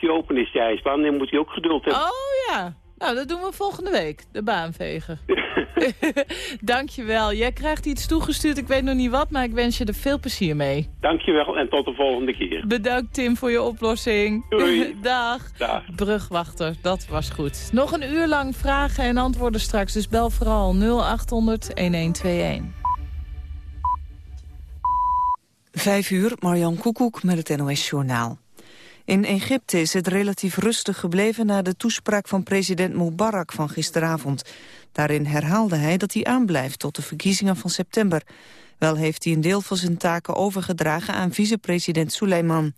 die open is, die ijsbaan. Dan moet hij ook geduld hebben. Oh ja. Nou, dat doen we volgende week. De baan vegen. Dankjewel. Jij krijgt iets toegestuurd. Ik weet nog niet wat, maar ik wens je er veel plezier mee. Dankjewel en tot de volgende keer. Bedankt Tim voor je oplossing. Doei. Dag. Dag. Brugwachter, dat was goed. Nog een uur lang vragen en antwoorden straks. Dus bel vooral 0800 1121. Vijf uur, Marjan Koekoek met het NOS Journaal. In Egypte is het relatief rustig gebleven na de toespraak van president Mubarak van gisteravond. Daarin herhaalde hij dat hij aanblijft tot de verkiezingen van september. Wel heeft hij een deel van zijn taken overgedragen aan vicepresident Suleiman.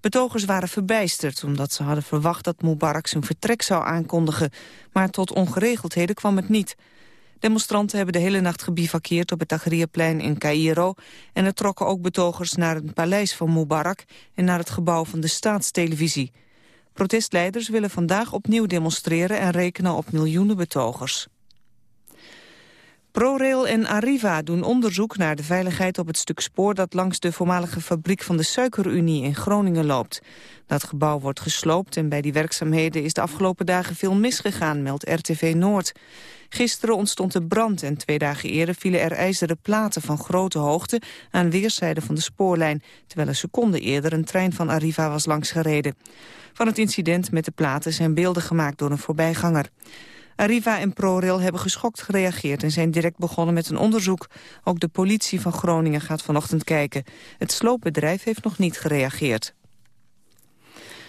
Betogers waren verbijsterd omdat ze hadden verwacht dat Mubarak zijn vertrek zou aankondigen. Maar tot ongeregeldheden kwam het niet. Demonstranten hebben de hele nacht gebivakkeerd op het Tahrirplein in Cairo... en er trokken ook betogers naar het paleis van Mubarak... en naar het gebouw van de staatstelevisie. Protestleiders willen vandaag opnieuw demonstreren... en rekenen op miljoenen betogers. ProRail en Arriva doen onderzoek naar de veiligheid op het stuk spoor dat langs de voormalige fabriek van de Suikerunie in Groningen loopt. Dat gebouw wordt gesloopt en bij die werkzaamheden is de afgelopen dagen veel misgegaan, meldt RTV Noord. Gisteren ontstond er brand en twee dagen eerder vielen er ijzeren platen van grote hoogte aan weerszijden van de spoorlijn, terwijl een seconde eerder een trein van Arriva was langsgereden. Van het incident met de platen zijn beelden gemaakt door een voorbijganger. Arriva en ProRail hebben geschokt gereageerd en zijn direct begonnen met een onderzoek. Ook de politie van Groningen gaat vanochtend kijken. Het sloopbedrijf heeft nog niet gereageerd.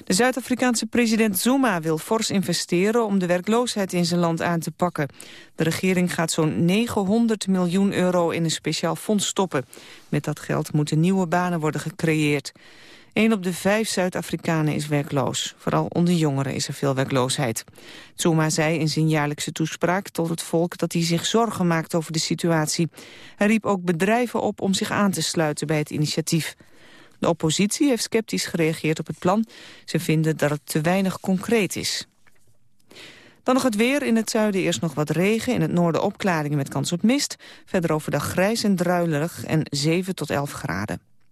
De Zuid-Afrikaanse president Zuma wil fors investeren om de werkloosheid in zijn land aan te pakken. De regering gaat zo'n 900 miljoen euro in een speciaal fonds stoppen. Met dat geld moeten nieuwe banen worden gecreëerd. Een op de vijf Zuid-Afrikanen is werkloos. Vooral onder jongeren is er veel werkloosheid. Zuma zei in zijn jaarlijkse toespraak tot het volk dat hij zich zorgen maakt over de situatie. Hij riep ook bedrijven op om zich aan te sluiten bij het initiatief. De oppositie heeft sceptisch gereageerd op het plan. Ze vinden dat het te weinig concreet is. Dan nog het weer. In het zuiden eerst nog wat regen. In het noorden opklaringen met kans op mist. Verder overdag grijs en druilerig en 7 tot 11 graden.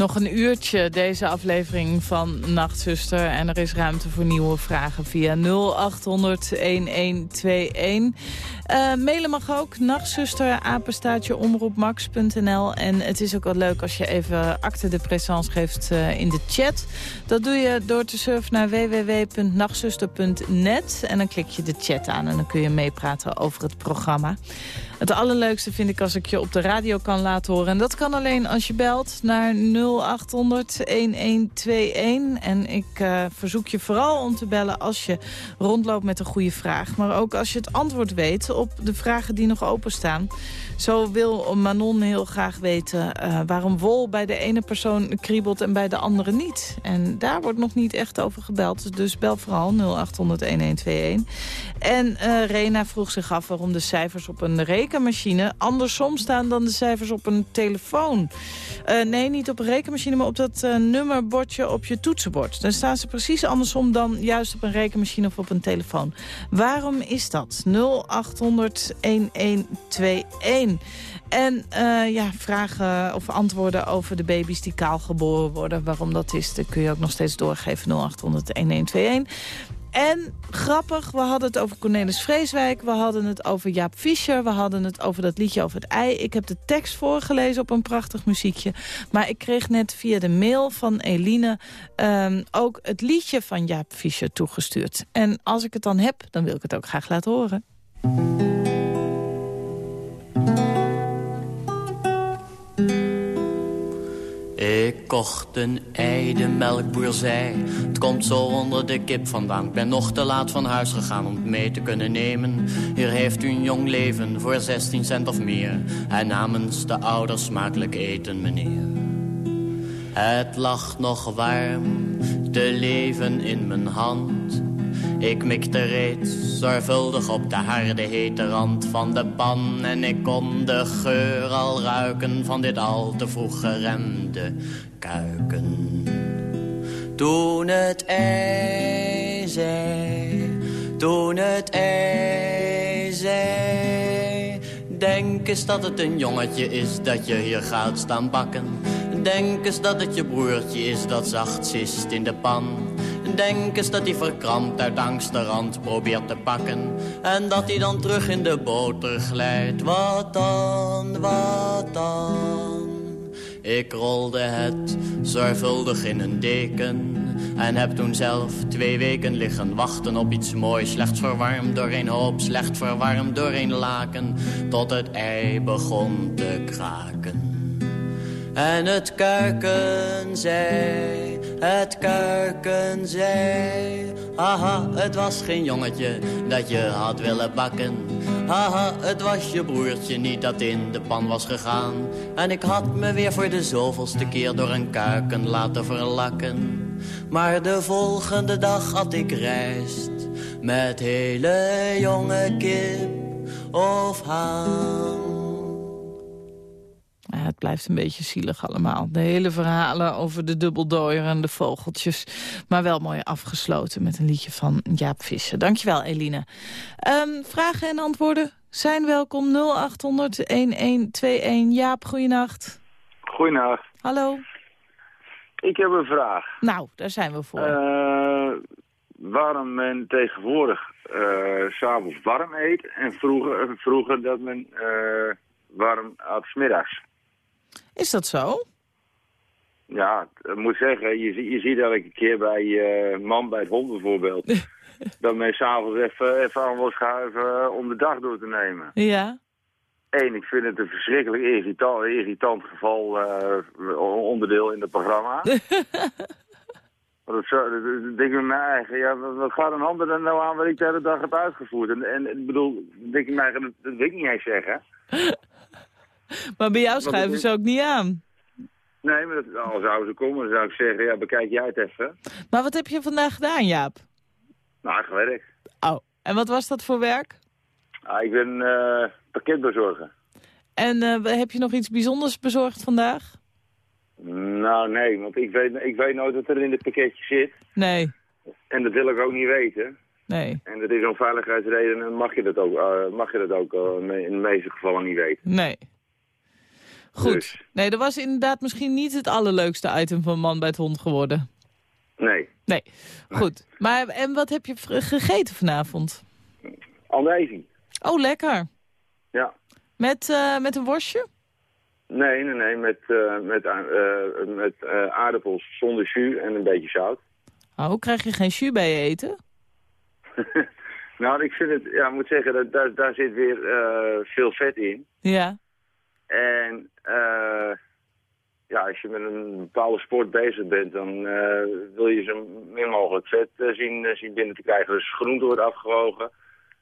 Nog een uurtje deze aflevering van Nachtzuster. En er is ruimte voor nieuwe vragen via 0800-1121. Uh, mailen mag ook, nachtzuster, apenstaatje, omroepmax.nl. En het is ook wel leuk als je even acte de présence geeft uh, in de chat. Dat doe je door te surfen naar www.nachtzuster.net. En dan klik je de chat aan en dan kun je meepraten over het programma. Het allerleukste vind ik als ik je op de radio kan laten horen. En dat kan alleen als je belt naar 0800-1121. En ik uh, verzoek je vooral om te bellen als je rondloopt met een goede vraag. Maar ook als je het antwoord weet op de vragen die nog openstaan. Zo wil Manon heel graag weten uh, waarom wol bij de ene persoon kriebelt en bij de andere niet. En daar wordt nog niet echt over gebeld. Dus bel vooral 0800-1121. En uh, Rena vroeg zich af waarom de cijfers op een rekenmachine andersom staan dan de cijfers op een telefoon. Uh, nee, niet op een rekenmachine, maar op dat nummerbordje op je toetsenbord. Dan staan ze precies andersom dan juist op een rekenmachine of op een telefoon. Waarom is dat? 0800 1121. En ja, vragen of antwoorden over de baby's die kaal geboren worden. Waarom dat is, dat kun je ook nog steeds doorgeven. 0800-1121. En grappig, we hadden het over Cornelis Vreeswijk. We hadden het over Jaap Fischer. We hadden het over dat liedje over het ei. Ik heb de tekst voorgelezen op een prachtig muziekje. Maar ik kreeg net via de mail van Eline... Um, ook het liedje van Jaap Fischer toegestuurd. En als ik het dan heb, dan wil ik het ook graag laten horen. Ik kocht een ei, de melkboer zei Het komt zo onder de kip vandaan. Ik ben nog te laat van huis gegaan om het mee te kunnen nemen. Hier heeft u een jong leven voor 16 cent of meer. En namens de ouders smakelijk eten, meneer. Het lag nog warm, te leven in mijn hand Ik mikte reeds zorgvuldig op de harde hete rand van de pan. En ik kon de geur al ruiken van dit al te vroeg geremde kuiken. Toen het ei zei, toen het ei zei Denk eens dat het een jongetje is dat je hier gaat staan bakken. Denk eens dat het je broertje is dat zacht zist in de pan Denk eens dat hij verkrampt uit angst de rand probeert te pakken. En dat hij dan terug in de boter glijdt. Wat dan, wat dan? Ik rolde het zorgvuldig in een deken. En heb toen zelf twee weken liggen wachten op iets moois. Slecht verwarmd door een hoop, slecht verwarmd door een laken. Tot het ei begon te kraken. En het kuiken zei, het kuiken zei. Haha, het was geen jongetje dat je had willen bakken. Haha, het was je broertje niet dat in de pan was gegaan. En ik had me weer voor de zoveelste keer door een kuiken laten verlakken. Maar de volgende dag had ik rijst met hele jonge kip of haan. Ja, het blijft een beetje zielig allemaal. De hele verhalen over de dubbeldooier en de vogeltjes. Maar wel mooi afgesloten met een liedje van Jaap Visser. Dankjewel, Eline. Um, vragen en antwoorden zijn welkom. 0800-1121. Jaap, goeienacht. Goeienacht. Hallo. Ik heb een vraag. Nou, daar zijn we voor. Uh, waarom men tegenwoordig uh, s'avonds warm eet en vroeger, vroeger dat men uh, warm at smiddags. Is dat zo? Ja, ik moet zeggen, je, je ziet elke keer bij uh, man bij het hond bijvoorbeeld... dat men s'avonds even, even aan wil schuiven om de dag door te nemen. Ja. Eén, ik vind het een verschrikkelijk irritant, irritant geval uh, onderdeel in het programma. dat, zo, dat denk ik met mijn eigen, ja, wat gaat een ander er nou aan wat ik de hele dag heb uitgevoerd? En, en ik bedoel, denk ik mij, dat, dat wil ik niet eens zeggen. Maar bij jou schuiven ze ook niet aan. Nee, maar dat, al zouden ze komen, dan zou ik zeggen, ja, bekijk jij het even. Maar wat heb je vandaag gedaan, Jaap? Nou, gewerkt. Oh, en wat was dat voor werk? Ah, ik ben uh, pakketbezorger. En uh, heb je nog iets bijzonders bezorgd vandaag? Nou, nee, want ik weet, ik weet nooit wat er in het pakketje zit. Nee. En dat wil ik ook niet weten. Nee. En dat is om veiligheidsredenen mag je dat ook, uh, mag je dat ook uh, in de meeste gevallen niet weten. Nee. Goed. Dus. Nee, dat was inderdaad misschien niet het allerleukste item van Man bij het Hond geworden. Nee. Nee. Goed. Maar en wat heb je gegeten vanavond? Andijvie. Oh, lekker. Ja. Met, uh, met een worstje? Nee, nee, nee. Met, uh, met, uh, met aardappels zonder jus en een beetje zout. Oh, krijg je geen jus bij je eten? nou, ik vind het, ja, ik moet zeggen, dat, daar, daar zit weer veel vet in. Ja. En uh, ja, als je met een bepaalde sport bezig bent, dan uh, wil je zo min mogelijk vet uh, zien, zien binnen te krijgen. Dus groente wordt afgewogen,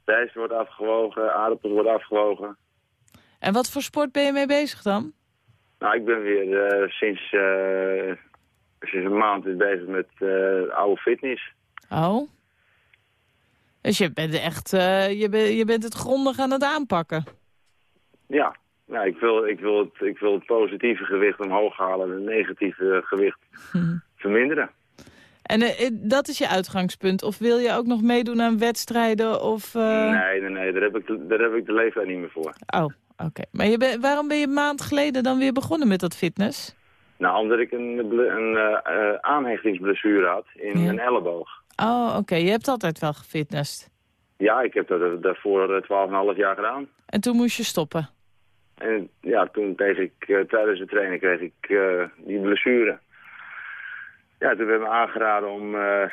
rijst wordt afgewogen, aardappels wordt afgewogen. En wat voor sport ben je mee bezig dan? Nou, ik ben weer sinds, sinds een maand bezig met oude fitness. Oh. Dus je bent echt, je, ben, je bent het grondig aan het aanpakken? Ja. Nou, ik wil, ik, wil het, ik wil het positieve gewicht omhoog halen en het negatieve gewicht hm. verminderen. En uh, dat is je uitgangspunt? Of wil je ook nog meedoen aan wedstrijden? Of, uh... Nee, nee, nee daar, heb ik, daar heb ik de leeftijd niet meer voor. Oh, oké. Maar je ben, waarom ben je een maand geleden dan weer begonnen met dat fitness? Nou, omdat ik een, een uh, aanhechtingsblessure had in ja. mijn elleboog. Oh, oké. Okay. Je hebt altijd wel gefitnessd? Ja, ik heb dat daarvoor 12,5 jaar gedaan. En toen moest je stoppen? En ja, toen kreeg ik, uh, tijdens het trainen kreeg ik uh, die blessure. Ja, toen werd me aangeraden om uh,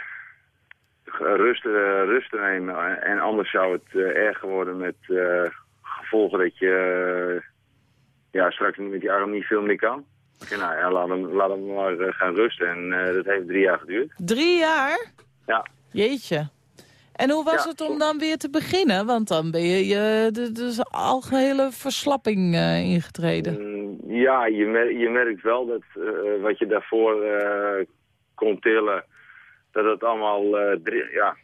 rust, rust te nemen. En anders zou het erger worden met gevolgen dat je ja, straks met die arm niet veel meer kan. Ja, nou ja, laat hem, laat hem maar gaan rusten. En dat heeft drie jaar geduurd. Drie jaar? Ja. Jeetje. En hoe was ja, het om dan weer te beginnen? Want dan ben je, je de, de algehele verslapping uh, ingetreden. Mm, ja, je, mer je, merkt wel dat uh, wat je daarvoor uh, kon tillen, dat het allemaal, drie, ja,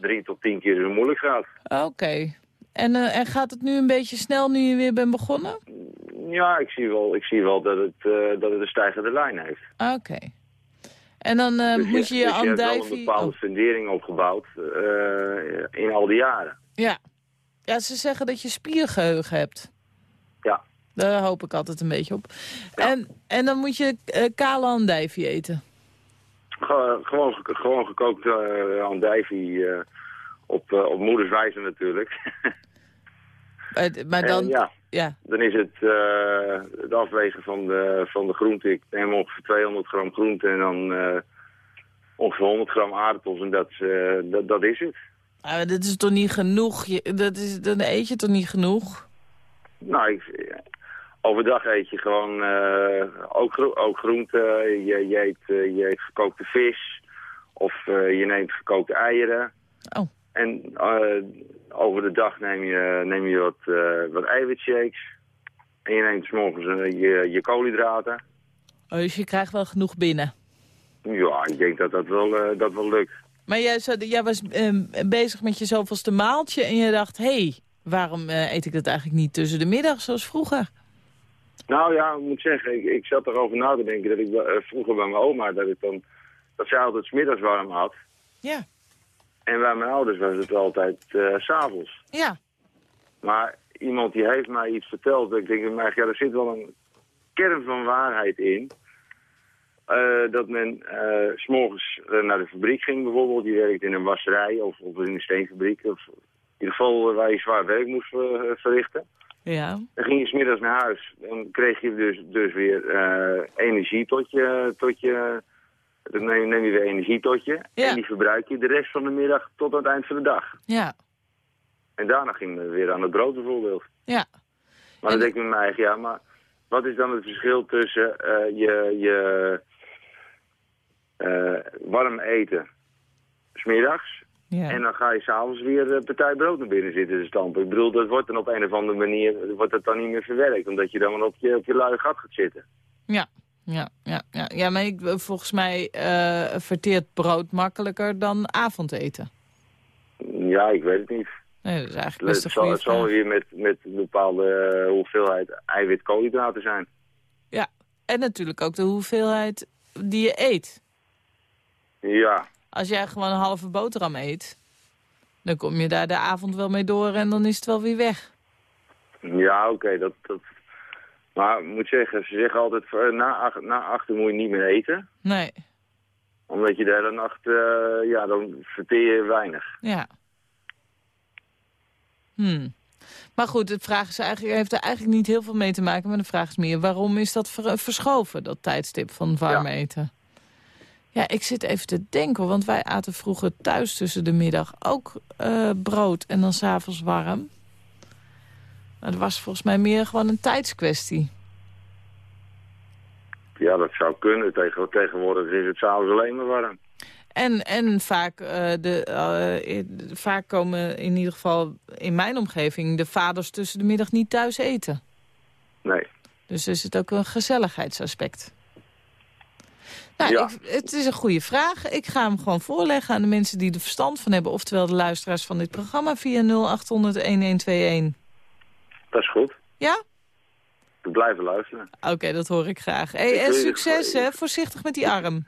drie tot tien keer zo moeilijk gaat. Oké. En, eh, en gaat het nu een beetje snel nu je weer bent begonnen? Ja, ik zie wel, ik zie wel dat, het, eh, dat het een stijgende lijn heeft. Oké. En dan eh, Dus moet je je dus hebt wel een bepaalde oh, fundering opgebouwd eh, in al die jaren. ja. ja, ze zeggen dat je spiergeheugen hebt. Ja. Daar hoop ik altijd een beetje op. En, en dan moet je eh, kale andijvie eten. Ge- gewoon, ge- gewoon gekookt uh, andijvie op, op moeders wijze natuurlijk. Maar, maar dan... En ja, ja. dan is het eh, het afwegen van de, van de groente. Ik neem ongeveer 200 gram groente en dan eh, ongeveer 100 gram aardappels. En dat, eh, dat, dat is het. Ah, dat is toch niet genoeg? Je, dat is, dan eet je toch niet genoeg? Nou, ik, overdag eet je gewoon ook, gro ook groente. Je, je, eet, je eet gekookte vis. Of je neemt gekookte eieren. Oh. En eh, over de dag neem je, neem je wat, eh wat eiwitshakes. En je neemt 's morgens eh, je, je koolhydraten. Oh, dus je krijgt wel genoeg binnen. Ja, ik denk dat dat wel, dat wel lukt. Maar jij, zou- jij was ehm, bezig met je zoveelste maaltje en je dacht... hé, hey, waarom eet ik dat eigenlijk niet tussen de middag zoals vroeger? Nou ja, ik moet zeggen, ik, ik zat erover na te denken dat ik vroeger bij mijn oma, dat, ik dan, dat zij altijd 's middags warm had. Ja. En bij mijn ouders was het altijd eh, s s'avonds. Ja. Maar iemand die heeft mij iets verteld, dat ik denk, maar ja, er zit wel een kern van waarheid in. Eh, dat men eh, s s'morgens eh, naar de fabriek ging bijvoorbeeld, die werkte in een wasserij of, of in een steenfabriek. Of in ieder geval eh, waar je zwaar werk moest eh, verrichten. Ja. Dan ging je smiddags naar huis. Dan kreeg je dus, dus weer eh, energie tot je... Tot je dan neem, je weer energie tot je. Ja. En die verbruik je de rest van de middag tot aan het eind van de dag. Ja. En daarna ging men weer aan het brood bijvoorbeeld. Ja. Maar En- dan denk ik met mij eigen, ja, maar wat is dan het verschil tussen eh, je, je eh, warm eten smiddags Ja. en dan ga je s'avonds weer een partij brood naar binnen zitten te stampen. Ik bedoel, dat wordt dan op een of andere manier wordt dat dan niet meer verwerkt, omdat je dan op je, op je luie gat gaat zitten. Ja. Ja, ja, ja. ja maar ik, volgens mij eh, verteert brood makkelijker dan avondeten. Ja, ik weet het niet. Nee, dat is eigenlijk Het best zal, het zal weer met, met een bepaalde eh, hoeveelheid eiwit koolhydraten zijn. Ja, en natuurlijk ook de hoeveelheid die je eet. Ja, Als jij gewoon een halve boterham eet, dan kom je daar de avond wel mee door en dan is het wel weer weg. ja oké. dat, dat... Maar ik moet zeggen, ze zeggen altijd, eh, na, na achter moet je niet meer eten. Nee, Omdat je de hele nacht, eh, ja, dan verteer je weinig. ja. Hmm. Maar goed, de vraag is eigenlijk, heeft er eigenlijk niet heel veel mee te maken. Maar de vraag is meer, waarom is dat ver- verschoven, dat tijdstip van warm Ja. eten? Ja, ik zit even te denken, want wij aten vroeger thuis tussen de middag ook eh, brood en dan s'avonds warm. Maar dat was volgens mij meer gewoon een tijdskwestie. Ja, dat zou kunnen. Tegen, tegenwoordig is het s'avonds alleen maar warm. En, en vaak, eh, de, eh, vaak komen in ieder geval in mijn omgeving de vaders tussen de middag niet thuis eten. Nee. Dus er zit ook een gezelligheidsaspect. Nou, Ja. ik, het is een goede vraag. Ik ga hem gewoon voorleggen aan de mensen die er verstand van hebben. Oftewel de luisteraars van dit programma via 0800-1121. Dat is goed. Ja? We blijven luisteren. Oké, dat hoor ik graag. Hey, Ik en succes, hè? Voorzichtig met die arm.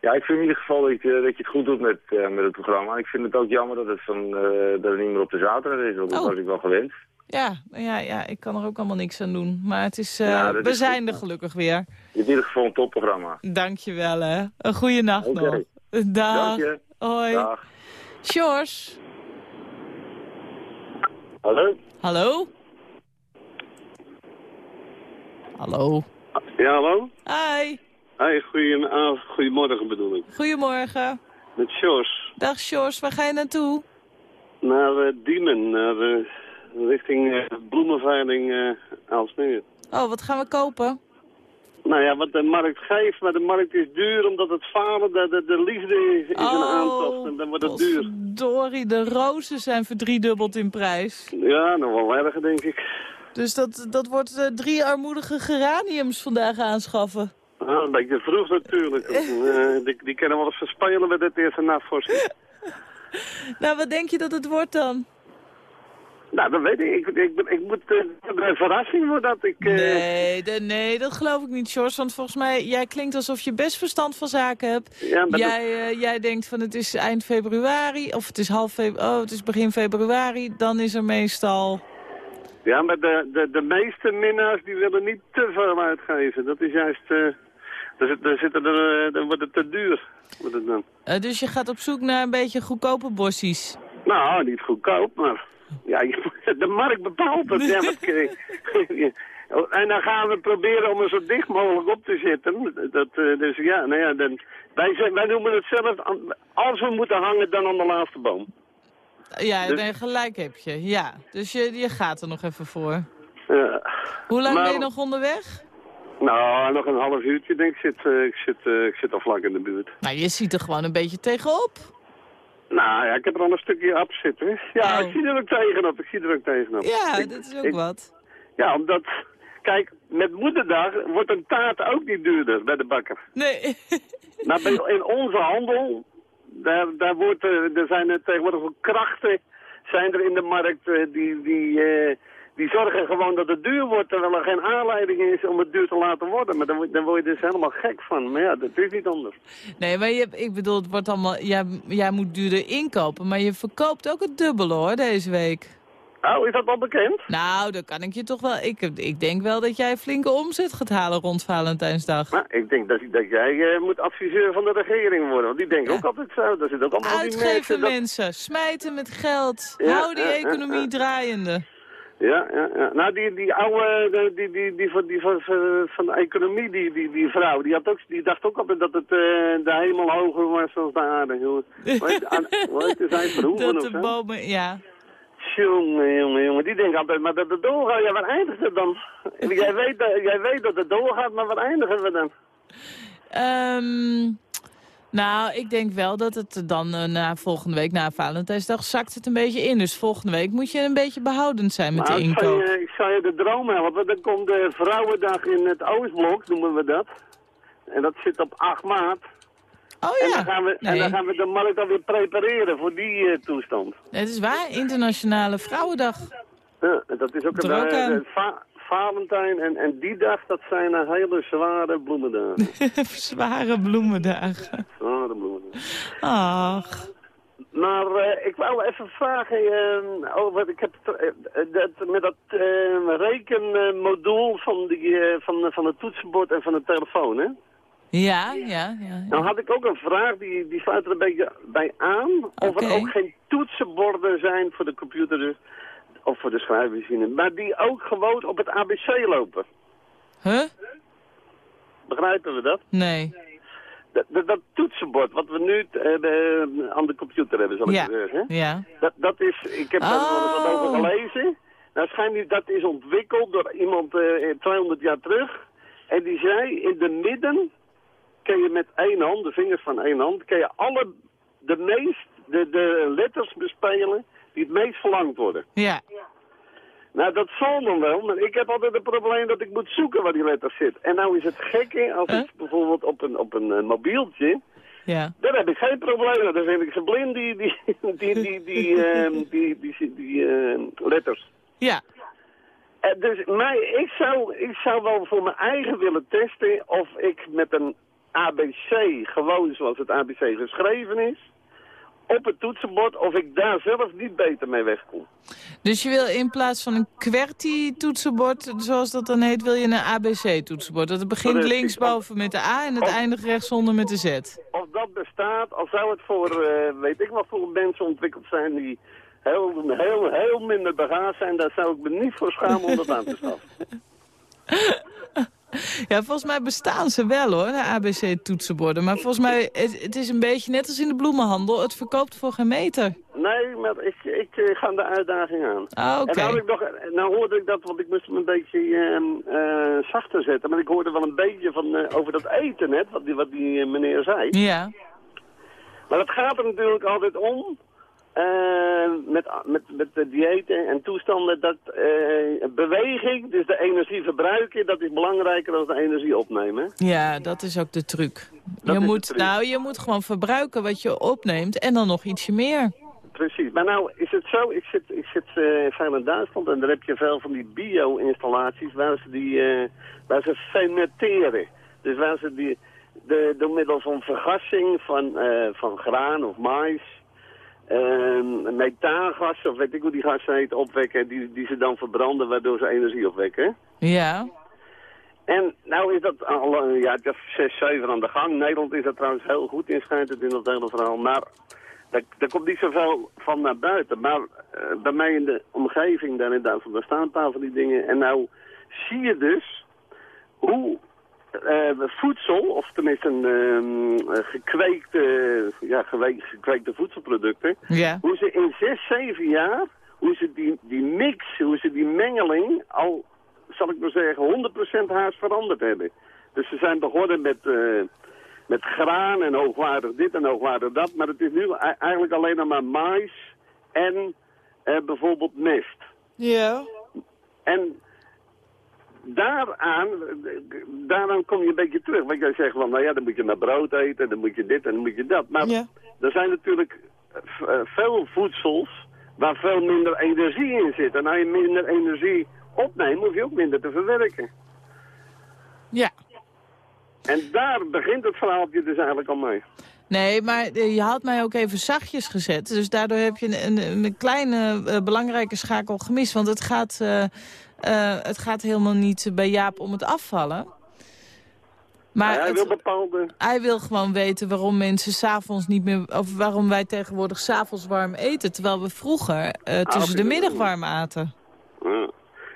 Ja, ik vind in ieder geval dat je, dat je het goed doet met, eh, met het programma. Ik vind het ook jammer dat het, van, eh, dat het niet meer op de zaterdag is, want dat Oh. was ik wel gewend. Ja, ja, ja, ik kan er ook allemaal niks aan doen. Maar het is, eh, Ja, we is zijn goed. er gelukkig weer. Je hebt in ieder geval een topprogramma. Dank je wel, hè. Een goede nacht nog. Dag. Dank je. Hoi. Dag. Sjors. Hallo? Hallo? Hallo. Ja, hallo? Hi. Hey, goedenavond, goedemorgen bedoel ik. Goedemorgen. Met Sjors. Dag Sjors, waar ga je naartoe? Naar eh, Diemen, naar, eh, richting eh, bloemenveiling Aalsmeer. Oh, wat gaan we kopen? Nou ja, wat de markt geeft, maar de markt is duur omdat het falen, de, de, de liefde is een aantocht en dan wordt het duur. Dori, de rozen zijn verdriedubbeld in prijs. Ja, nog wel erger denk ik. Dus dat, dat wordt eh, drie armoedige geraniums vandaag aanschaffen. Ah, een beetje vroeg natuurlijk. Eh, die, die kunnen wel eens verspelen met het eerste navorsen. nou, wat denk je dat het wordt dan? Nou, dat weet ik. Ik, ik, ik moet uh, een verrassing voordat ik... Uh... Nee, de, nee, dat geloof ik niet, George. Want volgens mij, jij klinkt alsof je best verstand van zaken hebt. Ja, jij, uh, jij denkt van het is eind februari, of het is half februari, oh, het is begin februari. Dan is er meestal... Ja, maar de, de, de meeste minnaars die willen niet te veel uitgeven. Dat is juist... Dan, dan, zitten er, dan wordt het te duur. Wordt het dan. dus je gaat op zoek naar een beetje goedkope bossies? Nou, niet goedkoop, maar ja, de markt bepaalt het. Ja, en dan gaan we proberen om er zo dicht mogelijk op te zitten. Dat, uh, dus ja, nou ja, dan, wij, zijn, wij noemen het zelf, als we moeten hangen, dan aan de laatste boom. Ja, dus, nee, gelijk heb je. Ja, dus je, je gaat er nog even voor. Ja. Hoe lang ben je nog onderweg? Nou, nog een half uurtje denk ik. Zit, uh, ik, zit, uh, ik zit al vlak in de buurt. Nou, je ziet er gewoon een beetje tegenop. Nou ja, ik heb er al een stukje op zitten. Ja, oh. ik zie er ook tegenop. Ik zie er ook tegenop. Ja, dat is ook wat. Ja, omdat... Kijk, met moederdag wordt een taart ook niet duurder bij de bakker. Nee. Maar bij, in onze handel, daar, daar wordt, uh, er zijn tegenwoordig krachten zijn er in de markt uh, die, die, uh, die zorgen gewoon dat het duur wordt, terwijl er geen aanleiding is om het duur te laten worden. Maar dan, dan word je dus helemaal gek van. Maar ja, dat is niet anders. Nee, maar je, ik bedoel, het wordt allemaal, jij, jij moet duurder inkopen, maar je verkoopt ook het dubbele hoor, deze week. Oh, is dat al bekend? Nou, dan kan ik je toch wel... Ik, ik denk wel dat jij flinke omzet gaat halen rond Valentijnsdag. Nou, ik denk dat, dat jij uh, moet adviseur van de regering worden. Want die denken ook altijd zo. Dat zit ook allemaal Uitgeven mensen, dat... smijten met geld. Hou die economie draaiende. Ja, ja, ja. Nou, die, die oude, die, die, die, van, die van, van de economie, die, die, die vrouw, die, had ook, die dacht ook altijd dat het uh, de hemel hoger was dan de aarde. Hoe heet? Zijn verhoeven Dat de bomen, ja. Jongen, jongen, jongen, die denken altijd, maar dat het doorgaat, ja, waar eindigt het dan? jij, weet, jij weet dat het doorgaat, maar waar eindigen we dan? Um, nou, ik denk wel dat het dan uh, na volgende week, na Valentijnsdag, zakt het een beetje in. Dus volgende week moet je een beetje behoudend zijn met de inkoop. Ik, ik zou je de droom helpen. Dan komt de Vrouwendag in het Oostblok, noemen we dat. En dat zit op 8 maart. Oh ja. En dan gaan we, en dan gaan we de markt dan weer prepareren voor die uh, toestand. Het is waar, Internationale Vrouwendag. Ja, dat is ook een, uh, Valentijn en, en die dag, dat zijn een hele zware bloemendagen. zware bloemendagen. Zware bloemendagen. Ach. Maar uh, ik wou even vragen uh, over, ik heb uh, dat, met dat rekenmodule van, die, van, van het toetsenbord en van de telefoon, hè? Ja, ja, ja, ja. Nou had ik ook een vraag, die, die sluit er een beetje bij aan. Of er ook geen toetsenborden zijn voor de computer. Dus of voor de schrijfmachine, maar die ook gewoon op het ABC lopen. Huh? Begrijpen we dat? Nee. Dat, dat, dat toetsenbord, wat we nu uh, aan de computer hebben, zal ik ja. zeggen. Ja. Dat, dat is, ik heb daar oh. wat over gelezen. Nou, schijnt dat is ontwikkeld door iemand uh, eh, 200 jaar terug. En die zei, in de midden kun je met één hand, de vingers van één hand, kun je alle, de meest, de, de letters bespelen die het meest verlangd worden. Ja. Nou, dat zal dan wel, maar ik heb altijd het probleem dat ik moet zoeken waar die letter zit. En nou is het gekke, als ik bijvoorbeeld op een, op een uh, mobieltje, ja. daar heb ik geen probleem. Dan vind ik ze blind, die, die, die, die, die, uh, die, die, die uh, letters. Ja. Uh, dus mij, ik, zou, ik zou wel voor mijn eigen willen testen of ik met een ABC, gewoon zoals het ABC geschreven is, op het toetsenbord of ik daar zelf niet beter mee wegkom. Dus je wil in plaats van een QWERTY-toetsenbord, zoals dat dan heet, wil je een ABC-toetsenbord? Dat het begint linksboven met de A en het eindigt rechtsonder met de Z. Of dat bestaat, al zou het voor, uh, weet ik wat voor mensen ontwikkeld zijn die heel, heel, heel minder begaafd zijn, daar zou ik me niet voor schamen om dat aan te schaffen. Ja, volgens mij bestaan ze wel hoor, de ABC-toetsenborden. Maar volgens mij, het, het, is een beetje net als in de bloemenhandel. Het verkoopt voor geen meter. Nee, maar ik, ik eh, ga de uitdaging aan. Ah, oké. En nou, nou hoorde ik dat, want ik moest hem een beetje uh, zachter zetten. Maar ik hoorde wel een beetje van, uh, over dat eten net, wat die, wat die meneer zei. Ja. Maar het gaat er natuurlijk altijd om uh, met, met, met de diëten en toestanden, dat uh, beweging, dus de energie verbruiken, dat is belangrijker dan de energie opnemen. Ja, dat is ook de truc. je, moet, nou, je moet gewoon verbruiken wat je opneemt en dan nog ietsje meer. precies. Maar nou is het zo, ik zit, ik zit eh, veel in Duitsland en daar heb je veel van die bio-installaties waar ze die, eh, waar ze fermenteren. Dus waar ze die, de, door middel van vergassing van, eh, van graan of mais, ehm methaangas, of weet ik hoe die gassen heet, opwekken, die, die ze dan verbranden waardoor ze energie opwekken. Ja. En nou is dat al een jaar of zes, zeven aan de gang. Nederland is dat trouwens heel goed in, schijnt het in dat hele verhaal. Maar daar, daar komt niet zoveel van naar buiten. Maar eh, bij mij in de omgeving, daar in Duitsland, daar staan een paar van die dingen. En nou zie je dus hoe eh, voedsel, of tenminste een eh, gekweekte, ja, gekweekte voedselproducten, Ja. hoe ze in zes, zeven jaar, hoe ze die, die mix, hoe ze die mengeling al, zal ik maar zeggen, 100% haast veranderd hebben. Dus ze zijn begonnen met, eh, met graan en hoogwaardig dit en hoogwaardig dat, maar het is nu eigenlijk alleen nog maar mais en eh, bijvoorbeeld mest. Ja. En daaraan, daaraan kom je een beetje terug. Want jij zegt van, nou ja, dan moet je maar brood eten, dan moet je dit en dan moet je dat. Maar Ja. er zijn natuurlijk eh, veel voedsels waar veel minder energie in zit. En als je minder energie opneemt, hoef je ook minder te verwerken. Ja. En daar begint het verhaaltje dus eigenlijk al mee. Nee, maar eh, je had mij ook even zachtjes gezet. Dus daardoor heb je een, een, een kleine eh, belangrijke schakel gemist. Want het gaat, eh, het gaat helemaal niet bij Jaap om het afvallen. Maar hij wil bepaalde... hij wil gewoon weten waarom mensen s'avonds niet meer... of waarom wij tegenwoordig s'avonds warm eten... terwijl we vroeger eh, tussen de middag warm aten. Ja.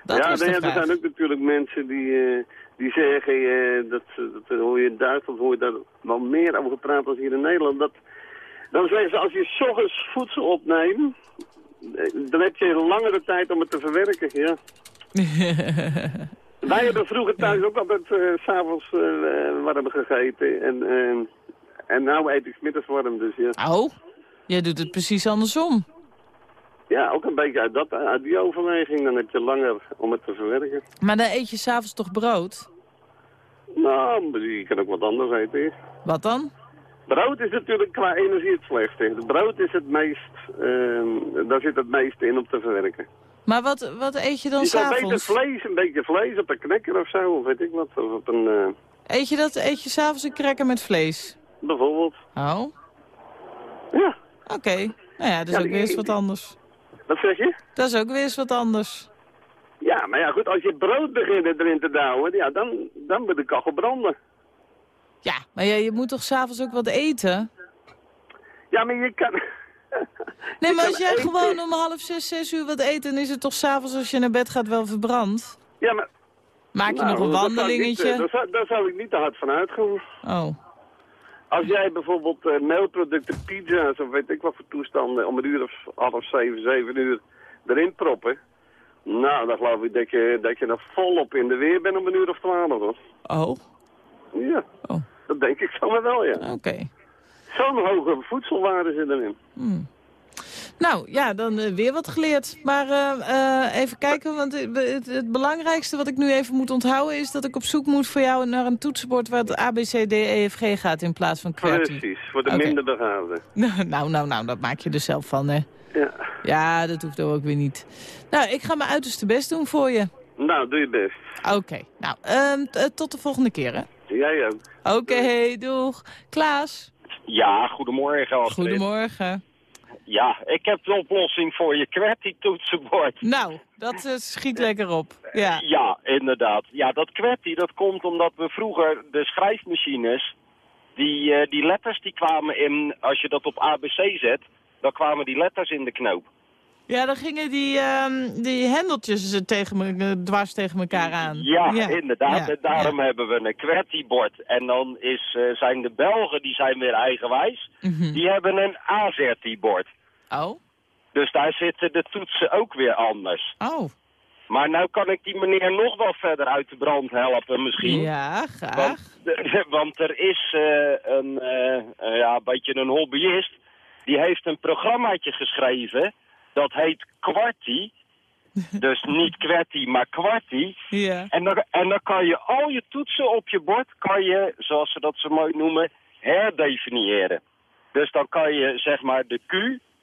Dat ja, was de nee, er zijn ook natuurlijk mensen die, eh, die zeggen, dat, dat hoor je in Duitsland hoor je daar wel meer over praten als hier in Nederland. Dat, dan zeggen ze, als je 's ochtends voedsel opneemt, dan heb je een langere tijd om het te verwerken, ja. Wij hebben vroeger thuis ook altijd eh, s s'avonds eh, warm gegeten. En, eh, en nou eet ik 's middags warm, dus ja. Oh, jij doet het precies andersom. Ja, ook een beetje uit, dat, uit die overweging. Dan heb je langer om het te verwerken. Maar dan eet je s'avonds toch brood? Nou, je kan ook wat anders eten. Wat dan? Brood is natuurlijk qua energie het slechtste. Brood is het meest, ehm, daar zit het meeste in om te verwerken. Maar wat, wat eet je dan je zou beter s'avonds? vlees, een beetje vlees op een knekker of zo, of weet ik wat. Of op een, eh, Eet je, dat, eet je s'avonds een cracker met vlees? bijvoorbeeld. Oh, Ja, oké. Nou ja, dat is Ja, ook die- weer eens wat anders. wat zeg je? Dat is ook weer eens wat anders. Ja, maar ja goed, als je brood begint erin te douwen, ja, dan, dan moet de kachel branden. Ja, maar ja, je moet toch s'avonds ook wat eten? Ja, maar je kan... Nee, maar als jij eten. gewoon om half zes, zes uur wat eet... dan is het toch s'avonds als je naar bed gaat wel verbrand? Ja, maar... Maak je nou, nog een wandelingetje? eh, Daar zou, daar zou ik niet te hard van uitgaan. Oh, Als jij bijvoorbeeld eh meelproducten, pizza's of weet ik wat voor toestanden om een uur of half zeven, zeven uur erin proppen. Nou, dan geloof ik dat je, dat je nog volop in de weer bent om een uur of twaalf hoor. oh, Ja, oh, dat denk ik zo maar wel ja. oké. Zo'n hoge voedselwaarde zit erin. Nou, ja, dan eh, weer wat geleerd. Maar eh, eh, even kijken, want het, het, belangrijkste wat ik nu even moet onthouden... is dat ik op zoek moet voor jou naar een toetsenbord... waar het A, B, C, D, E, F, G gaat in plaats van QWERTY. Precies, voor de minder begaafden. nou, nou, nou, dat maak je er zelf van, hè. Ja. Ja, dat hoeft ook weer niet. Nou, ik ga mijn uiterste best doen voor je. Nou, doe je best. Oké, nou, ehm, eh, tot de volgende keer, hè. Jij ook. Oké, doeg. Klaas, Ja, goedemorgen. Astrid. goedemorgen. Ja, ik heb de oplossing voor je QWERTY-toetsenbord. Nou, dat eh, schiet lekker op. Ja. Ja, inderdaad. Ja, dat QWERTY, dat komt omdat we vroeger de schrijfmachines, die, eh, die letters die kwamen in, als je dat op ABC zet, dan kwamen die letters in de knoop. Ja, dan gingen die, ehm, die hendeltjes eh, tegen me, eh, dwars tegen elkaar aan. Ja, inderdaad. Ja, En daarom hebben we een QWERTY-bord. En dan is, eh, zijn de Belgen, die zijn weer eigenwijs, Mhm. die hebben een AZERTY-bord. Oh, Dus daar zitten de toetsen ook weer anders. oh. Maar nou kan ik die meneer nog wel verder uit de brand helpen misschien. Ja, graag. Want, want er is een, ja, een beetje een hobbyist. Die heeft een programmaatje geschreven. Dat heet Quarty. dus niet QWERTY, maar Quarty. Ja. En dan, en dan kan je al je toetsen op je bord, kan je, zoals ze dat zo mooi noemen, herdefiniëren. Dus dan kan je zeg maar de Q,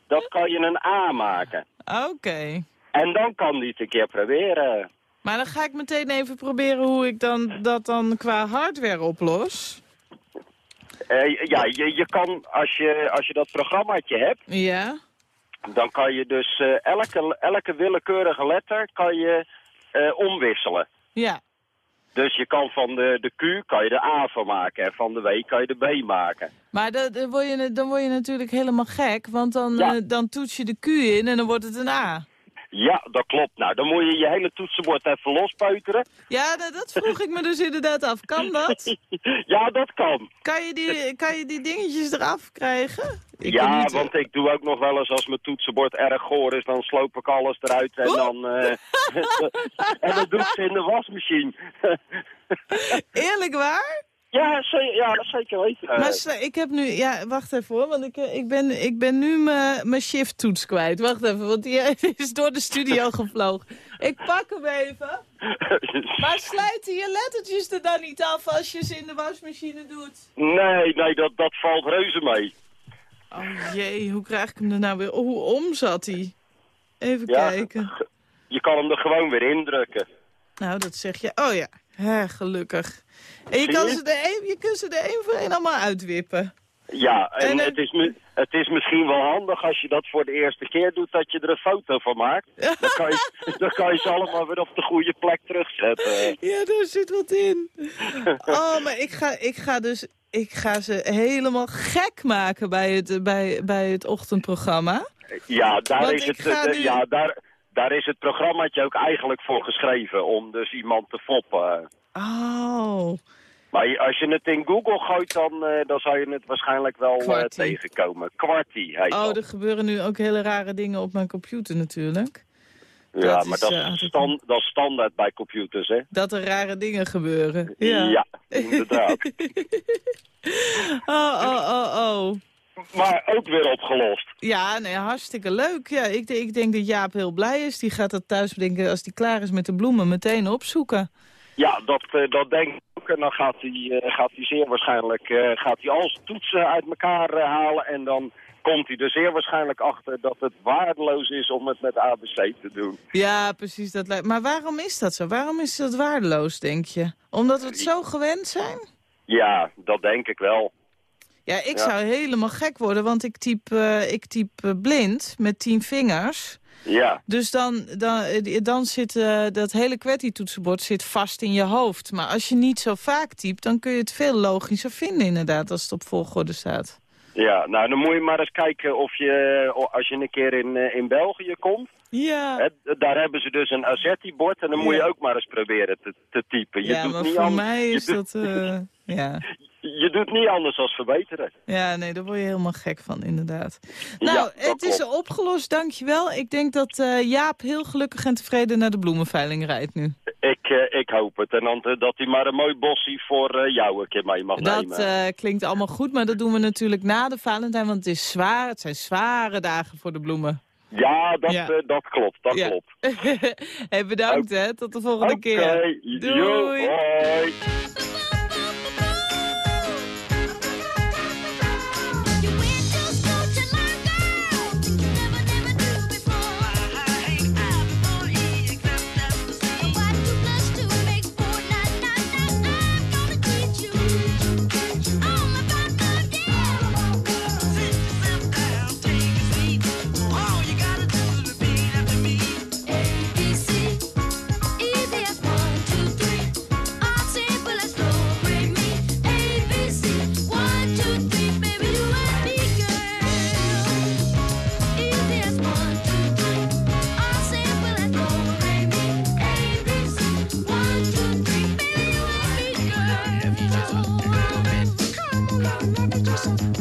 dat kan je een A maken. Oké. En dan kan die het een keer proberen. Maar dan ga ik meteen even proberen hoe ik dan, dat dan qua hardware oplos. Eh, ja, je, je kan, als je, als je dat programmaatje hebt, Ja? Dan kan je dus eh, elke, elke willekeurige letter kan je, eh, omwisselen. Ja. Dus je kan van de, de Q kan je de A van maken en van de W kan je de B maken. Maar dan, dan, word je, dan word je natuurlijk helemaal gek, want dan, Ja. eh, dan toets je de Q in en dan wordt het een A. Ja, dat klopt. Nou, dan moet je je hele toetsenbord even lospeuteren. Ja, dat, dat vroeg ik me dus inderdaad af. Kan dat? ja, dat kan. Kan je die, kan je die dingetjes eraf krijgen? Ik ja, niet, eh, want ik doe ook nog wel eens als mijn toetsenbord erg goor is, dan sloop ik alles eruit en dan, eh, en dan doe ik ze in de wasmachine. Eerlijk waar? Ja, ja, dat zeker weten. Eh, Maar ik heb nu... Ja, wacht even hoor, want ik, eh, ik, ben, ik ben nu mijn mijn shift-toets kwijt. Wacht even, want die is door de studio gevlogen. Ik pak hem even. Maar sluiten je lettertjes er dan niet af als je ze in de wasmachine doet? nee, nee, dat, dat valt reuze mee. Oh jee, hoe krijg ik hem er nou weer... Oh, hoe om zat hij? Even Ja. kijken. Je kan hem er gewoon weer indrukken. Nou, dat zeg je. Oh ja, gelukkig. En je, kan je? ze er een, je kunt ze er één voor één allemaal uitwippen. Ja, en, En het- is, het is misschien wel handig als je dat voor de eerste keer doet, dat je er een foto van maakt. Dan kan je, dan kan je ze allemaal weer op de goede plek terugzetten. Ja, daar zit wat in. Oh, maar ik ga, ik ga dus... Ik ga ze helemaal gek maken bij het, bij, bij het ochtendprogramma. Ja, daar Want is het, eh, nu- ja daar, daar is het programmaatje ook eigenlijk voor geschreven, om dus iemand te foppen. Oh, Maar als je het in Google gooit, dan, eh, dan zou je het waarschijnlijk wel eh, tegenkomen. Kwartie heet oh, dat. er gebeuren nu ook hele rare dingen op mijn computer natuurlijk. Ja, dat maar is, dat eh, is, dat is standaard bij computers, hè? Dat er rare dingen gebeuren. Ja. ja inderdaad. Oh, oh, oh, oh. Maar ook weer opgelost. Ja, nee, hartstikke leuk. Ja, ik, ik denk dat Jaap heel blij is. Die gaat dat thuis denken als hij klaar is met de bloemen meteen opzoeken. Ja, dat, eh, dat denk ik ook. En dan gaat hij, eh, gaat hij zeer waarschijnlijk eh, gaat hij al zijn toetsen uit elkaar halen. En dan komt hij er zeer waarschijnlijk achter dat het waardeloos is om het met ABC te doen. Ja, precies. Dat lijkt... Maar waarom is dat zo? Waarom is dat waardeloos, denk je? Omdat we het zo gewend zijn? Ja, dat denk ik wel. Ja, ik Ja. zou helemaal gek worden, want ik typ, eh, ik typ eh, blind met tien vingers. Ja, Dus dan, dan, eh, dan zit dat hele QWERTY-toetsenbord zit vast in je hoofd. Maar als je niet zo vaak typt, dan kun je het veel logischer vinden inderdaad, als het op volgorde staat. ja, nou dan moet je maar eens kijken of je, als je een keer in, in België komt. Ja, daar hebben ze dus een Azerty-bord en dan moet je ook maar eens proberen te, te typen. Je ja doet maar niet voor anders- mij is doet- dat... eh, ja. Je doet niet anders dan verbeteren. ja, nee, daar word je helemaal gek van inderdaad. Nou, Ja, dat het is opgelost, dankjewel. Ik denk dat eh, Jaap heel gelukkig en tevreden naar de bloemenveiling rijdt nu. Ik, eh, ik hoop het. En dan, dat hij maar een mooi bossie voor jou een keer mee mag Dat nemen. eh, klinkt allemaal goed, maar dat doen we natuurlijk na de Valentijn, want het is zwaar. Het zijn zware dagen voor de bloemen. Ja, dat, Ja. eh, dat klopt. Dat Ja. klopt. hey, bedankt hè, tot de volgende Oké, keer. Doei. hoi. Jason.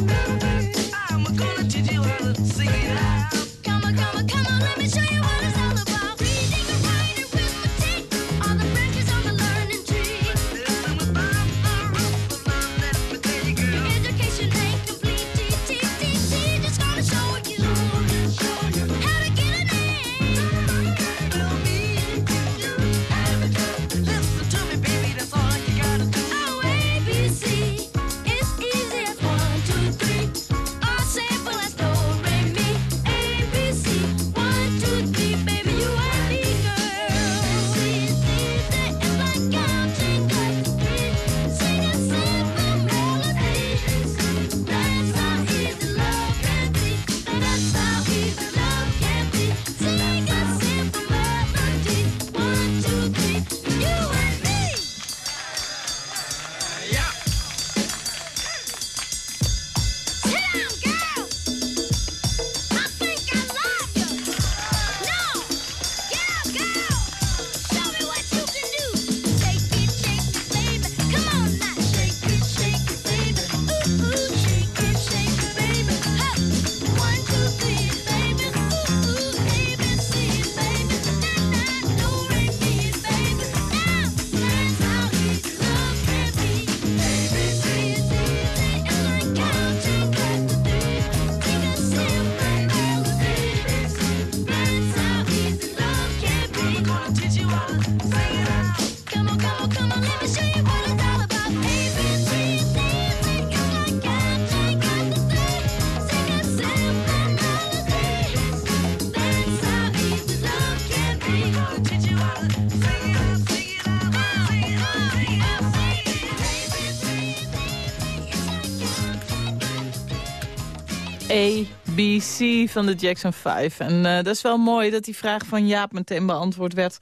Van de Jackson 5. En uh, dat is wel mooi dat die vraag van Jaap meteen beantwoord werd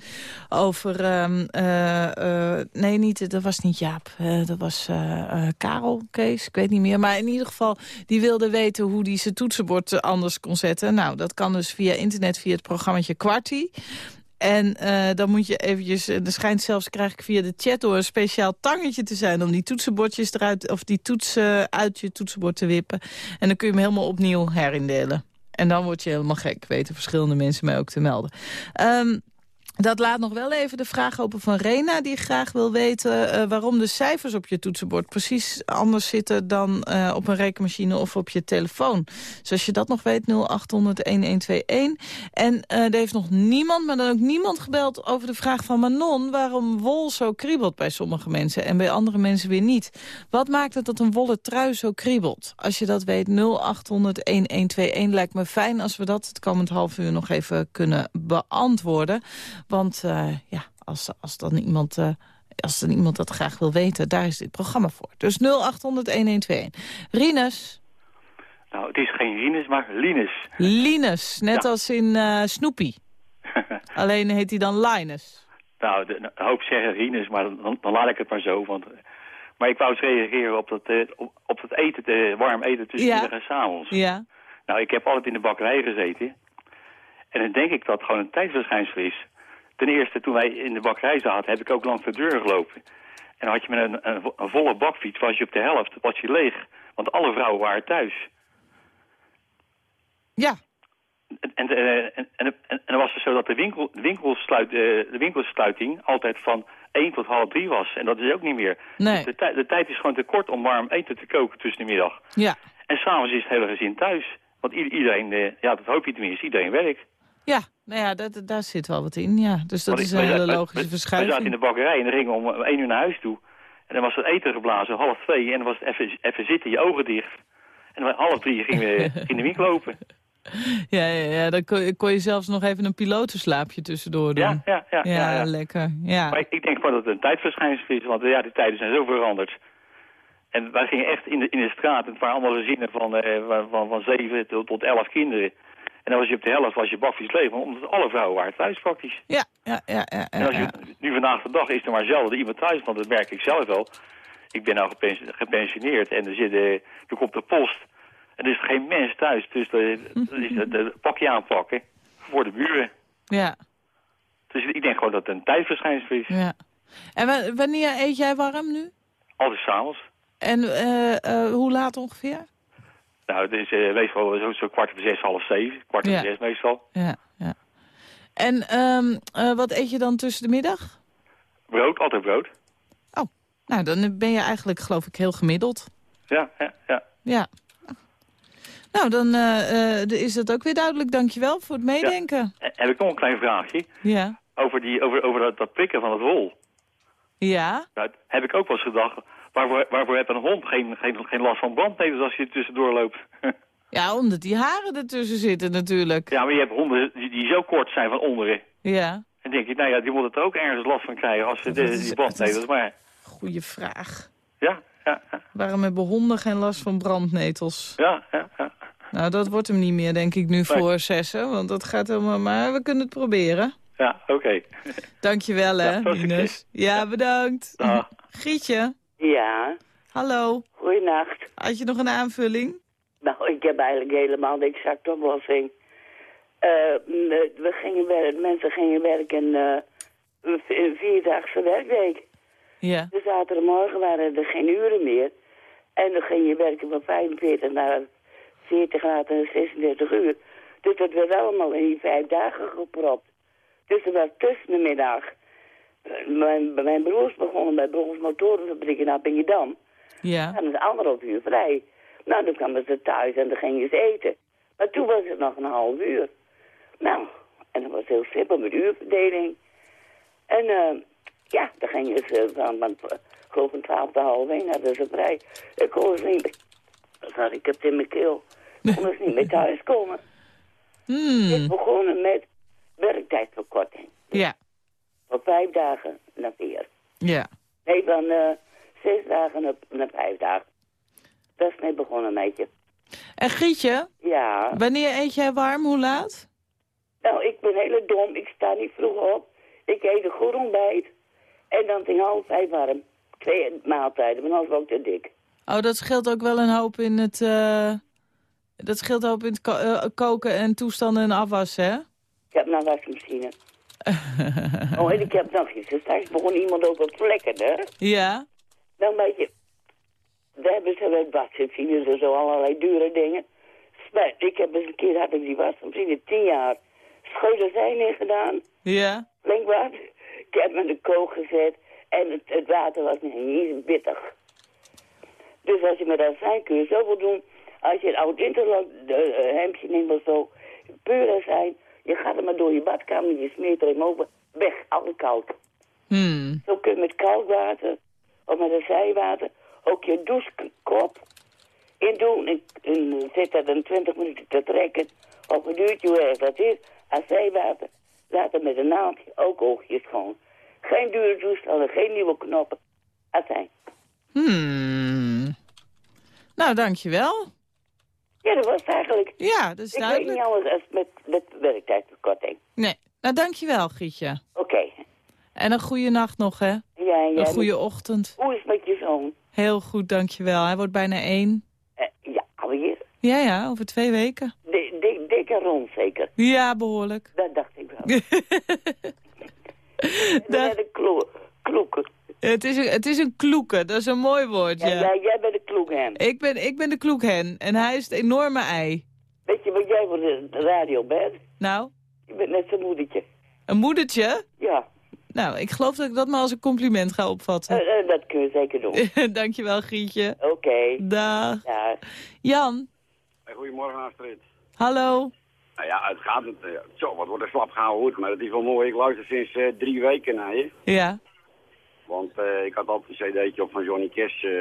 over... Uh, uh, nee, niet, dat was niet Jaap. dat was Karel, Kees, ik weet niet meer. Maar in ieder geval, die wilde weten hoe hij zijn toetsenbord anders kon zetten. Nou, dat kan dus via internet, via het programma Quarty. En uh, dan moet je eventjes, er schijnt zelfs, krijg ik via de chat door... een speciaal tangetje te zijn om die toetsenbordjes eruit... of die toetsen uit je toetsenbord te wippen. En dan kun je hem helemaal opnieuw herindelen. En dan word je helemaal gek, weten verschillende mensen mij ook te melden. Um, dat laat nog wel even de vraag open van Rena... die graag wil weten uh, waarom de cijfers op je toetsenbord... precies anders zitten dan uh, op een rekenmachine of op je telefoon. Dus als je dat nog weet, 0800-1121. En uh, er heeft nog niemand, maar dan ook niemand gebeld... over de vraag van Manon... waarom wol zo kriebelt bij sommige mensen... en bij andere mensen weer niet. Wat maakt het dat een wollen trui zo kriebelt? Als je dat weet, 0800-1121 lijkt me fijn... als we dat het komend half uur nog even kunnen beantwoorden... Want uh, ja, als, als, dan iemand, uh, als dan iemand dat graag wil weten, daar is dit programma voor. Dus 0800-1121. Rinus? Nou, het is geen Rinus, maar Linus. Linus, net als in uh, Snoopy. Alleen heet hij dan Linus. Nou, de, hoop zeggen Rinus, maar dan, dan, laat ik het maar zo. Want, maar ik wou eens reageren op dat, uh, op, op dat eten, warm eten tussen ja. middag en s avonds. Ja. Nou, ik heb altijd in de bakkerij gezeten. En dan denk ik dat het gewoon een tijdverschijnsel is. Ten eerste, toen wij in de bakkerij zaten, heb ik ook langs de deur gelopen. En dan had je met een, een, een, volle bakfiets, was je op de helft, was je leeg. Want alle vrouwen waren thuis. Ja. En, en, en, en, en dan was het zo dat de, winkel, de, winkelsluit, eh, de winkelsluiting altijd van 1 tot half 3 was. En dat is ook niet meer. Nee. De, de tijd is gewoon te kort om warm eten te koken tussen de middag. Ja. En s'avonds is het hele gezin thuis. Want iedereen, eh, ja, dat hoop je tenminste, iedereen werkt. Ja, nou ja, dat, daar zit wel wat in, ja. Dus dat is een hele logische verschuiving. We zaten in de bakkerij en dan gingen we om één uur naar huis toe. En dan was het eten geblazen, half twee. En dan was het even, even zitten, je ogen dicht. En dan half drie gingen we in de winkel lopen. Ja, ja, ja, dan kon, kon je zelfs nog even een pilotenslaapje tussendoor doen. Ja, ja, ja. Ja, ja, ja. lekker. Ja. Maar ik, ik denk gewoon dat het een tijdverschijnsel is, want ja, de tijden zijn zo veranderd. En wij gingen echt in de, in de straat, en het waren allemaal gezinnen van, uh, van, van zeven tot, tot elf kinderen. En dan was je op de helft was je bakfiets leeg, omdat alle vrouwen waren thuis praktisch. Ja, ja, ja. ja, en als je, nu vandaag de dag is er maar zelden iemand thuis, want dat merk ik zelf wel. Ik ben nou gepensioneerd en er, zit, uh, er komt de post. En er is geen mens thuis, dus dat is het pakje aanpakken voor de buren. Ja. Dus ik denk gewoon dat het een tijdverschijnsel is. Ja. En wanneer eet jij warm nu? Altijd s'avonds. En uh, uh, hoe laat ongeveer? Nou, het is uh, meestal zo, zo kwart over zes, half zeven. Kwart over Ja. zes meestal. Ja, ja. En ehm, eh, wat eet je dan tussen de middag? Brood, altijd brood. Nou, dan ben je eigenlijk, geloof ik, heel gemiddeld. Ja, ja, ja. Ja. Nou, dan eh, is dat ook weer duidelijk. Dankjewel voor het meedenken. En Heb ik nog een klein vraagje Ja. over, die, over, over dat, dat prikken van het wol. Ja? Nou, heb ik ook wel eens gedacht, waarvoor, waarvoor heeft een hond geen, geen, geen last van brandnetels als je er tussendoor loopt? Ja, omdat die haren ertussen zitten natuurlijk. ja, maar je hebt honden die, die zo kort zijn van onderen. Ja. En denk je, nou ja, die moeten er ook ergens last van krijgen als ze de, Dat is- die brandnetels. Maar Goeie vraag. ja, ja, ja, Waarom hebben honden geen last van brandnetels? ja, ja, ja. Nou, dat wordt hem niet meer, denk ik, nu voor zessen. Want dat gaat helemaal... Maar we kunnen het proberen. Ja, oké. Dankjewel, hè, Ja. Ines. Ja, bedankt. Dag. Gietje, Ja, hallo. goeienacht. Had je nog een aanvulling? Nou, ik heb eigenlijk helemaal de exacte oplossing. We gingen werken, mensen gingen werken eh, een vierdaagse werkweek. Ja. De zaterdagmorgen waren er geen uren meer. En dan ging je werken van 45 naar 40 graden en 36 uur. Dus dat werd allemaal in die vijf dagen gepropt. Dus er was tussen de middag... eh, Mijn, mijn broers begonnen bij Bronx Motorenfabriek in Appingedam. Ja. En een anderhalf uur vrij. Nou, dan kwamen ze thuis en dan gingen ze eten. Maar toen was het nog een half uur. Nou, en dat was heel simpel met uurverdeling. En eh, ja, dan gingen ze van, van eh, geloof twaalf tot half één hadden ze vrij. Ik kon ze niet meer... Sorry, ik heb het in mijn keel. Ik kon ze niet meer thuiskomen. Ik Hmm. begonnen met werktijdverkorting. Ja. Van vijf dagen naar vier. Ja. Nee, van eh, zes dagen naar, naar vijf dagen. Dat is mee begonnen, meidje. En Gietje, Ja. wanneer eet jij warm? Hoe laat? Nou, ik ben hele dom. Ik sta niet vroeg op. Ik eet een goed ontbijt. En dan tegen half vijf warm. Twee maaltijden, maar anders ben ik te dik. Oh, dat scheelt ook wel een hoop in het... eh, dat scheelt hoop in het ko- eh, koken en toestanden en afwassen, hè? Ik heb nou wasmachine. Oh, en ik heb nog iets. Straks begon iemand ook op vlekken, hè? Ja. Dan weet je... Daar hebben ze met wasmachines en zo allerlei dure dingen. Maar ik heb eens een keer, had ik die wasmachine tien jaar scheuderzijn in gedaan. Ja. Flink wat. Ik heb met de kook gezet en het, het water was niet eens bittig. Dus als je met azijn kun je zoveel doen. Als je een oud interland uh, hemdje neemt of zo, puur azijn, je gaat er maar door je badkamer, je smeert er hem over, weg, alle koud. Hmm. Zo kun je met koud water of met azijnwater ook je douchekop in doen. En, en zet dat dan 20 minuten te trekken. Of een uurtje, hoe erg dat is. Azijnwater, later met een naaldje ook oogjes schoon. Geen dure toestanden, geen nieuwe knoppen. Azijn. Hmm. Nou, dankjewel. Ja, dat was het eigenlijk. Ja, dat is Ik weet duidelijk. niet anders als met, met werktijdverkorting. Nee. Nou, dankjewel, Gietje. Oké. En een goede nacht nog, hè? Ja, ja. Een goede ochtend. Hoe is het met je zoon? Heel goed, dankjewel. Hij wordt bijna één. Eh, ja, alweer. Ja, ja, over twee weken. Dik dik dik en rond zeker. Ja, behoorlijk. Dat dacht ik wel. Net een klo kloeken. Het is, een, het is een kloeke, dat is een mooi woord, ja. Ja, jij bent de kloekhen. Ik, ben, ik ben de kloekhen en hij is het enorme ei. Weet je wat jij voor de de radio bent? Nou, Je bent net zijn moedertje. een moedertje? Ja, Nou, ik geloof dat ik dat maar als een compliment ga opvatten. eh, eh, dat kun je zeker doen. Dankjewel, Gietje. Oké. Dag. Ja. Jan, Goedemorgen, Astrid. hallo. Nou ja, het gaat het. eh, zo, wat wordt er slap gehouden, maar het is wel mooi. Ik luister sinds eh, drie weken naar je. Ja. Want eh, ik had altijd een cd'tje op van Johnny Cash. eh,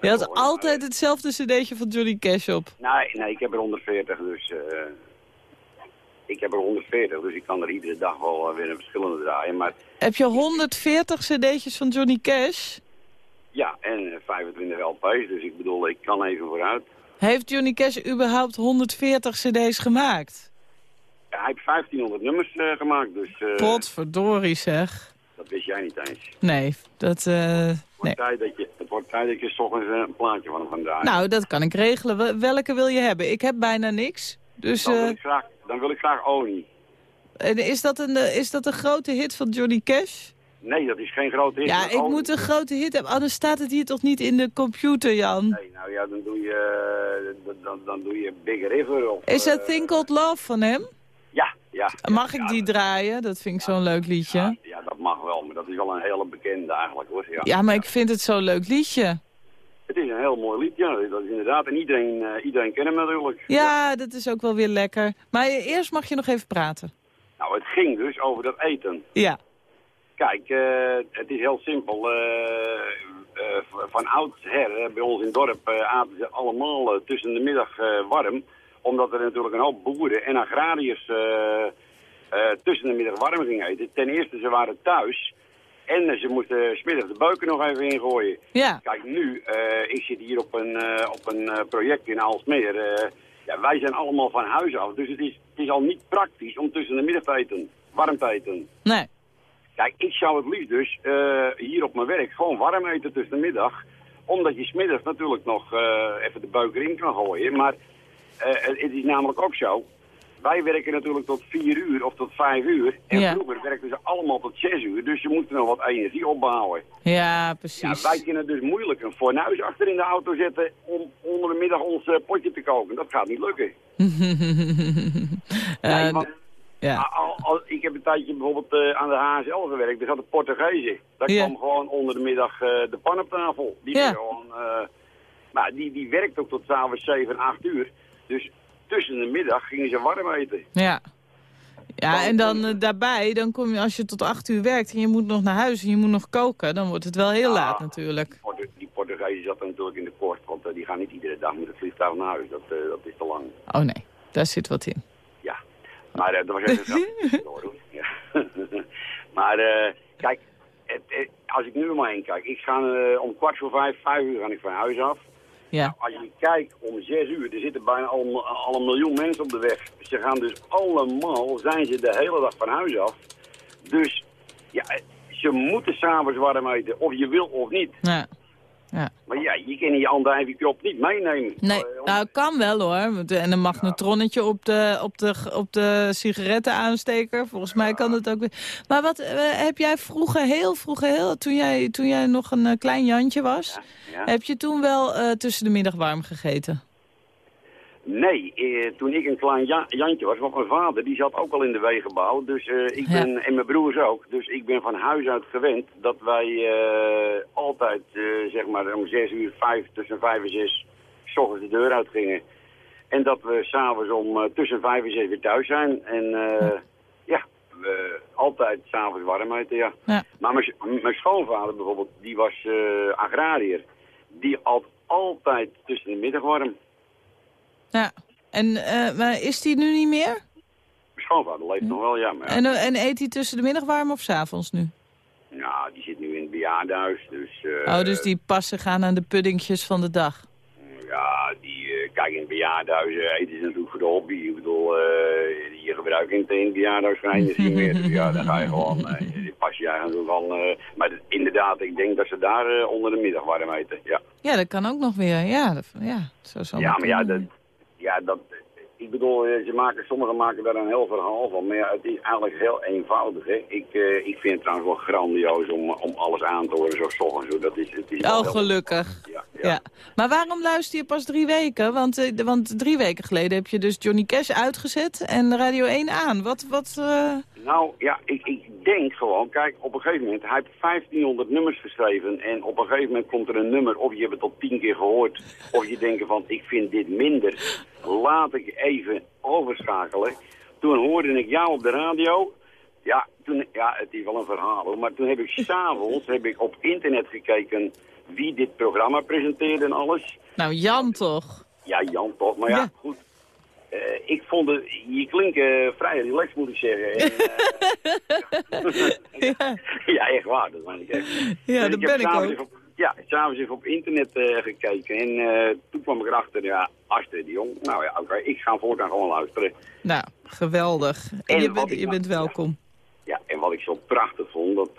Je had altijd hetzelfde cd'tje van Johnny Cash op. Nee, nee, ik heb er 140, dus... eh, ik heb er 140, dus ik kan er iedere dag wel eh, weer een verschillende draaien. Maar Heb je 140 cd'tjes van Johnny Cash? ja, en eh, 25 LP's, dus ik bedoel, ik kan even vooruit. Heeft Johnny Cash überhaupt 140 cd's gemaakt? Ja, hij heeft 1500 nummers eh, gemaakt, dus eh, Potverdorie zeg. Dat wist jij niet eens. Nee, dat... eh, Het nee. wordt, tijd dat je, het wordt tijd dat je eh, een plaatje van hem draaien. Nou, dat kan ik regelen. Wel- Welke wil je hebben? Ik heb bijna niks. Dus dan, wil eh, ik graag, dan wil ik graag Oni. en is, dat een, eh, is dat een grote hit van Johnny Cash? Nee, dat is geen grote hit. Ja, ik Oni- moet een grote hit hebben. Anders staat het hier toch niet in de computer, Jan? Nee, nou ja, dan doe je, dan- dan, doe je Big River of... Is dat Think Called Love van hem? Ja, ja. Mag ik die draaien? Dat vind ik zo'n leuk liedje. Ja, mag wel, maar dat is wel een hele bekende eigenlijk hoor. Ja, Ja, maar ik vind het zo'n leuk liedje. Het is een heel mooi lied, ja. Dat is inderdaad. En iedereen, eh, iedereen kent hem natuurlijk. Ja, dat is ook wel weer lekker. Maar eerst mag je nog even praten. Nou, het ging dus over dat eten. Ja. Kijk, eh, het is heel simpel. eh, van oudsher, bij ons in het dorp, aten ze allemaal tussen de middag warm. Omdat er natuurlijk een hoop boeren en agrariërs tussen de middag warm gingen eten. Ten eerste, ze waren thuis. En eh, ze moesten smiddag de beuken nog even ingooien. Ja. Kijk, nu, eh, ik zit hier op een, eh, op een eh, project in Aalsmeer. eh, ja, wij zijn allemaal van huis af. Dus het is, het is al niet praktisch om tussen de middag te eten. Warm te eten. Nee. Kijk, ik zou het liefst dus eh, hier op mijn werk gewoon warm eten tussen de middag. Omdat je smiddags natuurlijk nog eh, even de buik erin kan gooien. Maar eh, het is namelijk ook zo. Wij werken natuurlijk tot vier uur of tot vijf uur. En Ja. vroeger werkten ze allemaal tot zes uur. Dus je moet er nog wat energie opbouwen. Ja, Ja, precies. wij kunnen dus moeilijk een fornuis achter in de auto zetten om onder de middag ons eh, potje te koken. Dat gaat niet lukken. Eh, Nee, want ja. al, al- ik heb een tijdje bijvoorbeeld eh, aan de HSL gewerkt. Er zat een Portugezen. Daar Ja. kwam gewoon onder de middag de pan op tafel. Die, Ja. gewoon, maar die, die werkt ook tot s'avonds 7, 8 uur. Dus tussen de middag gingen ze warm eten. Ja. Ja, en dan eh, daarbij, dan kom je, als je tot acht uur werkt en je moet nog naar huis en je moet nog koken, dan wordt het wel heel laat natuurlijk. Die Portugezen zaten natuurlijk in de kort, want eh, die gaan niet iedere dag met het vliegtuig naar huis. Dat, eh, dat is te lang. Oh nee, daar zit wat in. Ja, maar dat was even. Ja. maar kijk, het, het- als ik nu om me heen kijk, ik ga om kwart voor vijf, vijf uur ga ik van huis af. Ja. Nou, als je kijkt om zes uur, er zitten bijna al, al een miljoen mensen op de weg. Ze gaan dus allemaal, zijn ze de hele dag van huis af. Dus ja, ze moeten s'avonds warm eten, of je wil of niet. Ja. Maar ja, je kan je andijviekrop niet meenemen. Nee, Eh, nou kan wel hoor. En een magnetronnetje op de, op de, op de sigarettenaansteker. Volgens mij kan het ook weer. Maar wat eh, heb jij vroeger, heel vroeger, heel, toen, jij, toen jij nog een eh, klein Jantje was... ja. heb je toen wel eh, tussen de middag warm gegeten? Nee, eh, toen ik een klein Ja- Jantje was, want mijn vader die zat ook al in de wegenbouw. Dus eh, ik Ja. en mijn broers ook. Dus ik ben van huis uit gewend dat wij eh, altijd, eh, zeg maar om zes uur, vijf, tussen vijf en zes, s ochtends de deur uit gingen. En dat we s'avonds om tussen vijf en zes weer thuis zijn. En eh, ja, we altijd s'avonds warm eten, ja. Ja. Maar mijn, schoonvader bijvoorbeeld, die was agrariër. Die had altijd tussen de middag warm. Ja. En eh, maar is die nu niet meer? Mijn schoonvader leeft nog wel, ja. Maar En, eh, en eet hij tussen de middag warm of 's avonds nu? nou, die zit nu in het bejaardenhuis. Dus, eh, oh, dus die passen gaan aan de puddingjes van de dag. Ja, die, eh, kijk, in het bejaardenhuis eten ze natuurlijk voor de hobby. Ik bedoel, je gebruikt in het bejaardenhuis geen energie meer. Dus ja, dan ga je gewoon, die pas je eigenlijk van. eh, maar inderdaad, ik denk dat ze daar onder de middag warm eten, ja. Ja, dat kan ook nog weer. Ja, dat, ja zo Ja, maar ja, dat. Ja, dat, ik bedoel, eh, ze maken, sommigen maken daar een heel verhaal van. Maar ja, het is eigenlijk heel eenvoudig. Hè. Ik, eh, ik vind het trouwens wel grandioos om, om alles aan te horen, zo 's ochtends. Zo. Dat is, het is wel Oh, gelukkig. Ja, Ja. Maar waarom luister je pas drie weken? Want, de- want drie weken geleden heb je dus Johnny Cash uitgezet en Radio 1 aan. Wat, wat, Nou ja, ik, ik denk gewoon, kijk, op een gegeven moment, hij heeft 1500 nummers geschreven en op een gegeven moment komt er een nummer, of je hebt het al tien keer gehoord, of je denkt van, ik vind dit minder, laat ik even overschakelen. Toen hoorde ik jou op de radio, ja, toen, ja, het is wel een verhaal hoor, maar toen heb ik s'avonds, heb ik op internet gekeken wie dit programma presenteerde en alles. nou, Jan toch? Ja, Jan toch, maar ja, Ja. goed. Eh, ik vond het, je klinkt eh, vrij relaxed moet ik zeggen. En, eh, ja. ja, echt waar, dat meen ik echt. Ja, Dus dat heb ben ik ook. op- ja, s'avonds even op internet gekeken en toen kwam ik erachter, ja, Astrid de Jong. Nou ja, oké, ik ga voortaan gewoon luisteren. Nou, geweldig. En En je bent, ik je nou- bent welkom. Ja, en wat ik zo prachtig vond, dat,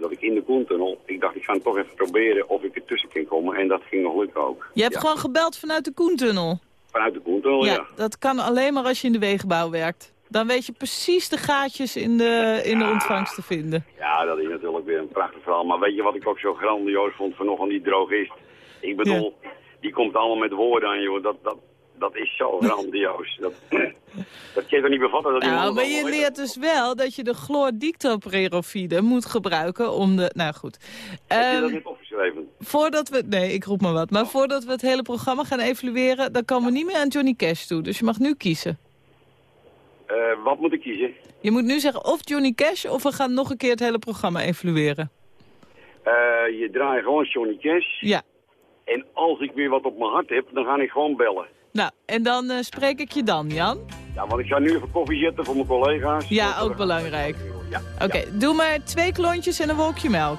dat ik in de Koentunnel, ik dacht ik ga toch even proberen of ik ertussen kan komen. En dat ging nog lukken ook. Je hebt Ja, gewoon gebeld vanuit de Koentunnel. Vanuit de ja. ja, dat kan alleen maar als je in de wegenbouw werkt. Dan weet je precies de gaatjes in de, in de ontvangst te vinden. Ja, dat is natuurlijk weer een prachtig verhaal. Maar weet je wat ik ook zo grandioos vond vanochtend, die drogist? Ik bedoel, die komt allemaal met woorden aan, joh. Dat, dat, dat is zo grandioos. Dat, dat kun je toch niet bevatten? Dat Nou, maar je leert dus wel dat je de chloordictopterovide moet gebruiken om de... Nou goed. weet. Voordat we... Nee, ik roep maar wat. Maar voordat we het hele programma gaan evalueren... dan komen we niet meer aan Johnny Cash toe. Dus je mag nu kiezen. Eh, wat moet ik kiezen? Je moet nu zeggen of Johnny Cash... of we gaan nog een keer het hele programma evalueren. Eh, je draait gewoon Johnny Cash. Ja. En als ik weer wat op mijn hart heb, dan ga ik gewoon bellen. Nou, en dan eh, spreek ik je dan, Jan. Ja, want ik ga nu even koffie zetten voor mijn collega's. Ja, ook belangrijk. Ja, Oké, doe maar twee klontjes en een wolkje melk.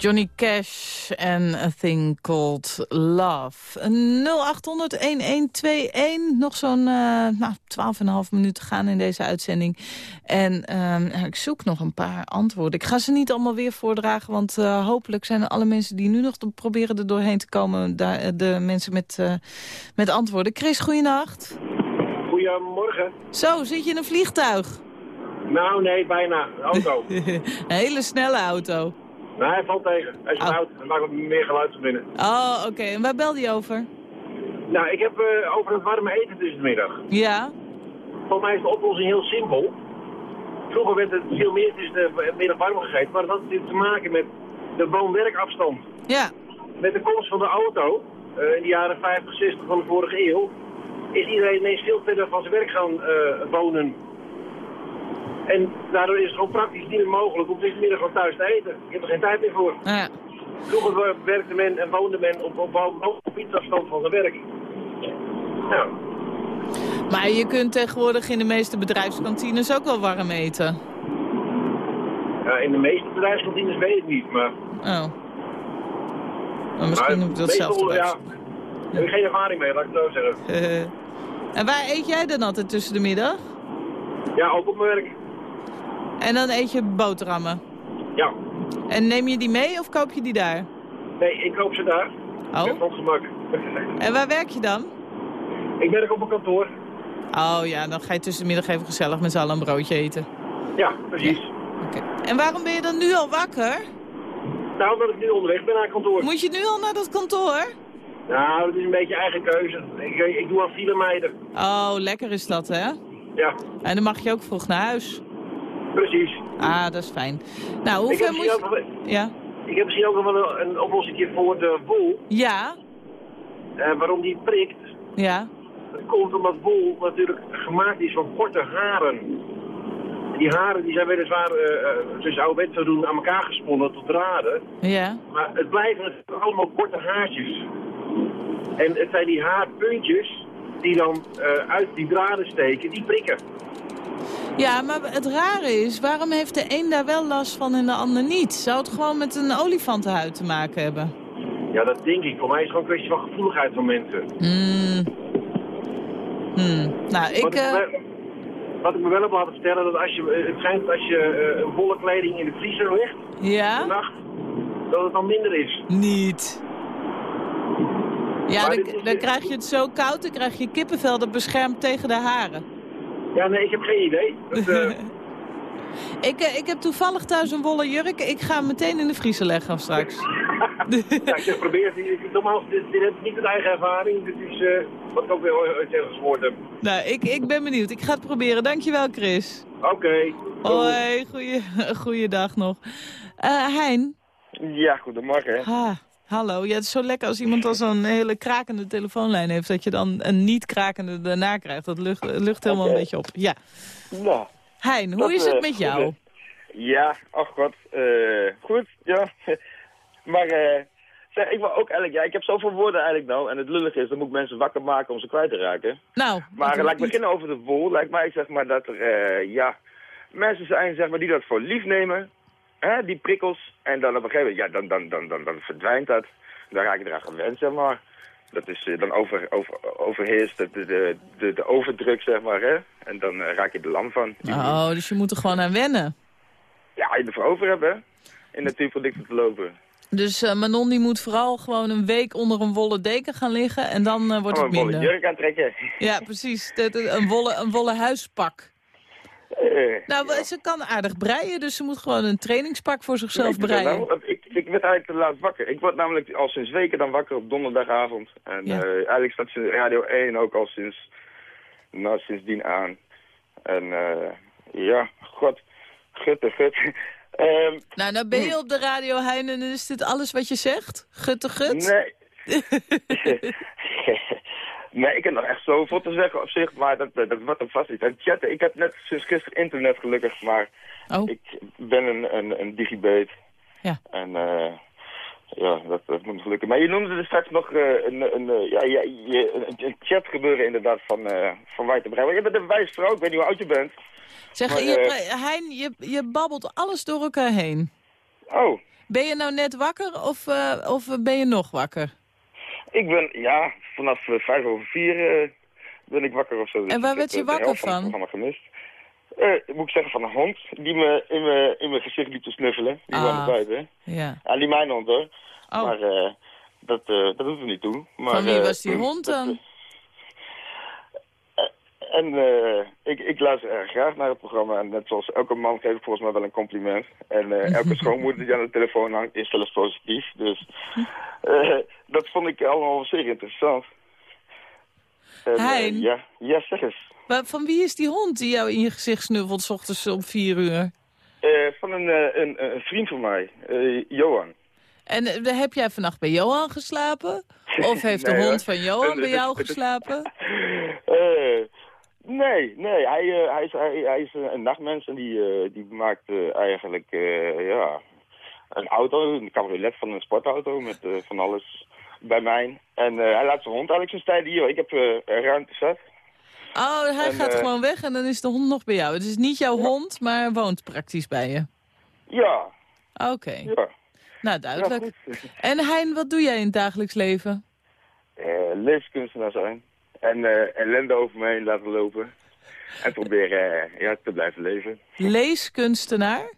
Johnny Cash en A Thing Called Love. 0800-1121. Nog zo'n uh, nou, 12,5 minuten gaan in deze uitzending. En uh, ik zoek nog een paar antwoorden. Ik ga ze niet allemaal weer voordragen, want uh, hopelijk zijn alle mensen die nu nog proberen er doorheen te komen. Daar, de mensen met, uh, met antwoorden. Chris, goeienacht. Goedemorgen. Zo, zit je in een vliegtuig? Nou, nee, bijna. Auto. een hele snelle auto. Nee, hij valt tegen. Hij is Oh. oud. Hij maakt meer geluid van binnen. Oh, oké. En waar belde je over? Nou, ik heb eh, over het warme eten tussen de middag. Ja? Volgens mij is de oplossing heel simpel. Vroeger werd het veel meer tussen de middag warm gegeten, maar dat had natuurlijk te maken met de woon-werkafstand. Ja. Met de komst van de auto, eh, in de jaren 50, 60 van de vorige eeuw, is iedereen ineens veel verder van zijn werk gaan eh, wonen. En daardoor is het gewoon praktisch niet meer mogelijk om tussen de middag gewoon thuis te eten. Je hebt er geen tijd meer voor. Ja. Vroeger werkte men en woonde men op, op, op, op fietsafstand van zijn werk. Nou, Maar je kunt tegenwoordig in de meeste bedrijfskantines ook wel warm eten. ja, in de meeste bedrijfskantines weet ik niet, maar... Oh. Maar misschien heb ik dat zelf ja, heb ik geen ervaring mee, laat ik het zo zeggen. en waar eet jij dan altijd tussen de middag? Ja, ook op mijn werk. En dan eet je boterhammen? Ja. En neem je die mee of koop je die daar? Nee, ik koop ze daar. Oh. Met ongemak. En waar werk je dan? ik werk op een kantoor. Oh ja, dan ga je tussen de middag even gezellig met z'n allen een broodje eten. Ja, precies. Oké. En waarom ben je dan nu al wakker? Nou, omdat ik nu onderweg ben naar het kantoor. Moet je nu al naar dat kantoor? Nou, dat is een beetje eigen keuze. Ik, ik doe aan file meiden. Oh, lekker is dat, hè? Ja, En dan mag je ook vroeg naar huis. Precies. Ah, dat is fijn. Nou, hoeveel moet je... ook, Ja? ik heb misschien ook nog wel een, oplossing voor de wol. Ja? Eh, waarom die prikt. Ja? Dat komt omdat wol natuurlijk gemaakt is van korte haren. Die haren die zijn weliswaar, eh, zoals ouderwets zou doen, aan elkaar gesponnen tot draden. Ja? Maar het blijven allemaal korte haartjes. En het zijn die haarpuntjes die dan uit die draden steken, die prikken. Ja, maar het rare is, waarom heeft de een daar wel last van en de ander niet? Zou het gewoon met een olifantenhuid te maken hebben? Ja, dat denk ik. Voor mij is het gewoon een kwestie van gevoeligheid van mensen. Hmm. Hmm. Nou, ik... Wat, ik eh, me wel, wat ik me wel heb laten vertellen, dat als je, eh, het schijnt als je eh, een volle kleding in de vriezer legt, Ja? de nacht, dat het dan minder is. Niet. Ja, dan krijg je het zo koud, dan krijg je kippenvel dat beschermt tegen de haren. Ja, nee, ik heb geen idee. Dat, eh, Ik, eh, ik heb toevallig thuis een wollen jurk. Ik ga hem meteen in de vriezer leggen straks. ja, ik zeg, probeer het. Ik- Nogmaals, dit, dit is niet uit eigen ervaring. Dit is eh, wat ik ook weer ooit tegen gesmoord heb. nou, ik, ik ben benieuwd. Ik ga het proberen. Dankjewel, Chris. Oké. Hoi, goeie, goeiedag nog. Eh hein? Ja, goedemorgen. Ha, hallo. Ja, het is zo lekker als iemand al zo'n hele krakende telefoonlijn heeft... dat je dan een niet krakende daarna krijgt. Dat lucht, lucht helemaal een beetje op. Ja. Nou, Hein, hoe dat, is het eh, met jou? Ja, ach god. eh, goed, ja. maar eh, zeg, ik wil ook eigenlijk, ja, ik heb zoveel woorden eigenlijk nou. En het lullige is, dan moet ik mensen wakker maken om ze kwijt te raken. Nou, Maar dat laat ik beginnen over de wol. Lijkt mij zeg maar dat er, ja, mensen zijn zeg maar die dat voor lief nemen. Hè, die prikkels. En dan op een gegeven moment, ja, dan, dan, dan, dan, dan verdwijnt dat. Dan raak je eraan gewend, zeg maar. Dat is eh, dan over, over, overheerst de, de, de, de, overdruk, zeg maar, hè. En dan eh, raak je er lam van. Oh, dus je moet er gewoon aan wennen. Ja, je ervoor over hebben, hè. In natuurproducten te lopen. Dus eh, Manon die moet vooral gewoon een week onder een wollen deken gaan liggen en dan wordt Oh, het een bolle minder. jurk aantrekken. Ja, precies. Een wollen, een wollen huispak. Eh, Nou, ze kan aardig breien, dus ze moet gewoon een trainingspak voor zichzelf ik, breien. nou, ik, ik werd eigenlijk te laat wakker. Ik word namelijk al sinds weken dan wakker op donderdagavond. En Ja. eh, eigenlijk staat ze Radio 1 ook al sinds, nou, sindsdien aan. En eh, ja, god, gutte, gut. Ehm, Nou, nou ben je op de radio, Hein, en is dit alles wat je zegt? Gutte gut? Nee. nee, ik heb nog echt zoveel te zeggen op zich, maar dat, dat, wordt hem vast niet. En chatten, ik heb net sinds gisteren internet gelukkig, maar Oh. ik ben een, een, een digibate. Ja. En eh ja, dat, dat moet lukken. Maar je noemde er straks nog eh, een, een, eh, ja, ja, je, een, een chat gebeuren inderdaad van, eh van waar te bereiken. Je bent een wijs vrouw, ik weet niet hoe oud je bent. Zeg, Maar, je, Hein, je, je babbelt alles door elkaar heen. Oh, Ben je nou net wakker of, of ben je nog wakker? Ik ben, ja, vanaf eh, vijf over vier eh, ben ik wakker of zo. Dus En waar ik werd je eh, wakker van? van? gemist. Eh, moet ik zeggen van een hond die me in mijn in mijn gezicht liep te snuffelen. Die Ah. woonde buiten. Ja. Ja, niet mijn hond hoor. Oh. Maar eh, dat, dat doet er niet toe. Maar, Van wie was die hond dan? En eh, ik, ik luister erg graag naar het programma. En net zoals elke man geef ik volgens mij wel een compliment. En eh, elke schoonmoeder die aan de telefoon hangt is zelfs positief. Dus eh, dat vond ik allemaal zeer interessant. En, Hein? ja, ja, zeg eens. Maar van wie is die hond die jou in je gezicht snuffelt... s ochtends om vier uur? Eh, van een, eh, een, een vriend van mij, eh, Johan. En heb jij vannacht bij Johan geslapen? Of heeft de hond van Johan bij jou geslapen? Nee, nee, hij, eh, hij is, hij, hij is een, nachtmens en die, eh, die maakt eh, eigenlijk ja, een auto, een cabriolet van een sportauto met van alles bij mij. En hij laat zijn hond eigenlijk zijn tijd hier. Ik heb ruimte zat. Oh, hij En, gaat gewoon weg en dan is de hond nog bij jou. Het is niet jouw hond, maar woont praktisch bij je. Ja, Oké, ja. nou duidelijk. Ja, en Hein, wat doe jij in het dagelijks leven? Eh, levenskunstenaar zijn. En eh, ellende over me heen laten lopen. En proberen eh, ja, te blijven leven. Leeskunstenaar?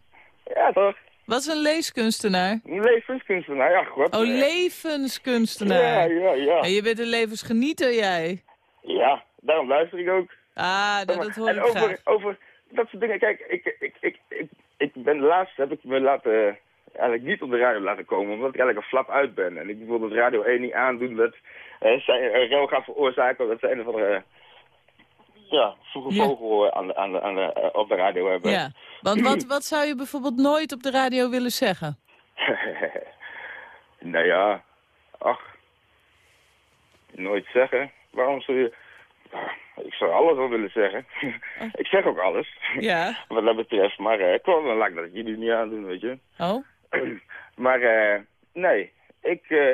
Ja, toch? Wat is een leeskunstenaar? Levenskunstenaar, ja, god. Oh, levenskunstenaar. Ja, ja, ja. En je bent een levensgenieter, jij. Ja, daarom luister ik ook. Ah, nou, dat hoor en ik over, graag. over dat soort dingen, kijk, ik, ik, ik, ik, ik ben laatst heb ik me laten, eigenlijk niet op de radio laten komen, omdat ik eigenlijk een flap uit ben. En ik bijvoorbeeld radio 1 niet aandoen dat eh, zij een rel gaan veroorzaken, dat ze een of andere, ja, vroege Ja. vogel eh, aan de, aan de, aan de, eh, op de radio hebben. Ja, want wat, wat zou je bijvoorbeeld nooit op de radio willen zeggen? nou ja, ach, nooit zeggen. Waarom zou je... Ah, Ik zou alles wel willen zeggen. ik zeg ook alles. Ja. Wat dat betreft. Maar eh kom, dan laat ik dat jullie niet aandoen, weet je. Oh? maar eh, nee, ik, eh,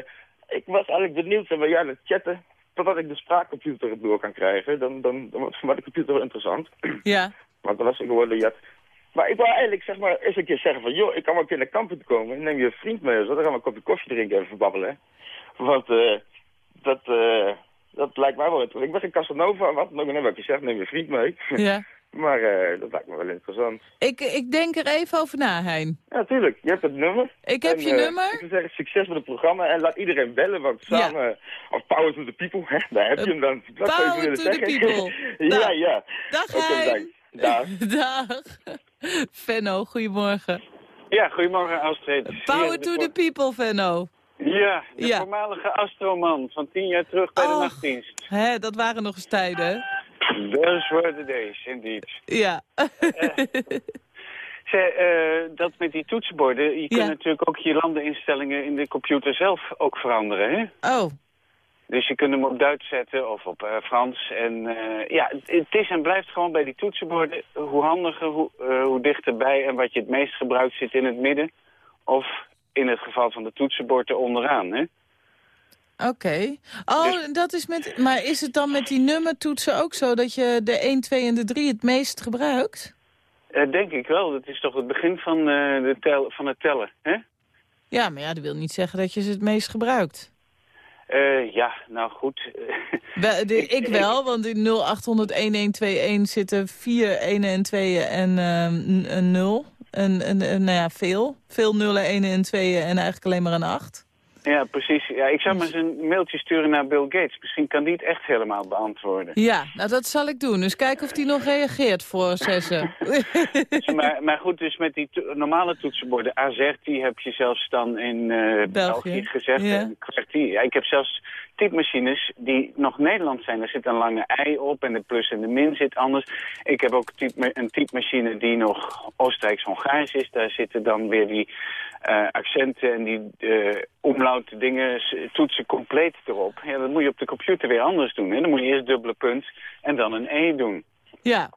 ik was eigenlijk benieuwd maar ja, het chatten. Totdat ik de spraakcomputer door kan krijgen. Dan, dan, dan wordt de computer wel interessant. Ja. Want dan was ik geworden, ja. Maar ik wou eigenlijk zeg maar eens een keer zeggen van... joh, ik kan wel een keer naar kampen komen. Neem je vriend mee. Zo, dan gaan we een kopje koffie drinken en even babbelen. Want eh, dat, dat lijkt mij wel interessant. Ik ben geen Casanova, wat wat ik gezegd. Neem je vriend mee. Ja. maar eh, dat lijkt me wel interessant. Ik, ik denk er even over na, Hein. Ja, tuurlijk. Je hebt het nummer. Ik heb En, je eh, nummer. Ik zou zeggen, succes met het programma. En laat iedereen bellen, want samen... Of power to the people, hè, daar heb je hem dan. Dat zou je Power to the zeggen. people. ja, Dag. ja. Dag, Oké, Hein. Dag. Dag. Venno, goedemorgen. Ja, goedemorgen Astrid. Power to the people, Venno. Ja, de Ja. voormalige astroman van tien jaar terug bij de nachtdienst. Hè, dat waren nog eens tijden, hè? Those were the days, indeed. Ja. Ze, eh, dat met die toetsenborden, je Ja. kunt natuurlijk ook je landeninstellingen in de computer zelf ook veranderen, hè? Oh, Dus je kunt hem op Duits zetten of op eh, Frans. En eh, ja, het, is en blijft gewoon bij die toetsenborden. Hoe handiger, hoe, eh, hoe dichterbij en wat je het meest gebruikt zit in het midden. Of in het geval van de toetsenbord er onderaan, hè? Oké. Oh, dat is met... Maar is het dan met die nummertoetsen ook zo dat je de 1, 2 en de 3 het meest gebruikt? Eh, denk ik wel. Dat is toch het begin van, eh, de tel van het tellen, hè? Ja, maar ja, dat wil niet zeggen dat je ze het meest gebruikt. Eh, ja, nou goed. Wel, de- ik, wel, want in 0800-1121 zitten vier 1 en 2 en ehm, een 0. een, een, een, nou ja, veel. Veel nullen, enen en tweeën en eigenlijk alleen maar een acht. Ja, precies. Ja, ik zou maar eens een mailtje sturen naar Bill Gates. Misschien kan die het echt helemaal beantwoorden. Ja, nou dat zal ik doen. Dus kijken of die nog reageert voor zessen. Dus maar, maar goed, dus met die to normale toetsenborden, AZERTY heb je zelfs dan in uh, België. gezegd. Ja. En QWERTY. Ja, ik heb zelfs typemachines die nog Nederlands zijn. Daar zit een lange ei op en de plus en de min zit anders. Ik heb ook type, een typemachine die nog Oostenrijks-Hongaars is. Daar zitten dan weer die uh, accenten en die uh, omlaut dingen, toetsen compleet erop. Ja, dat moet je op de computer weer anders doen. Hè? Dan moet je eerst dubbele punt en dan een E doen. Ja.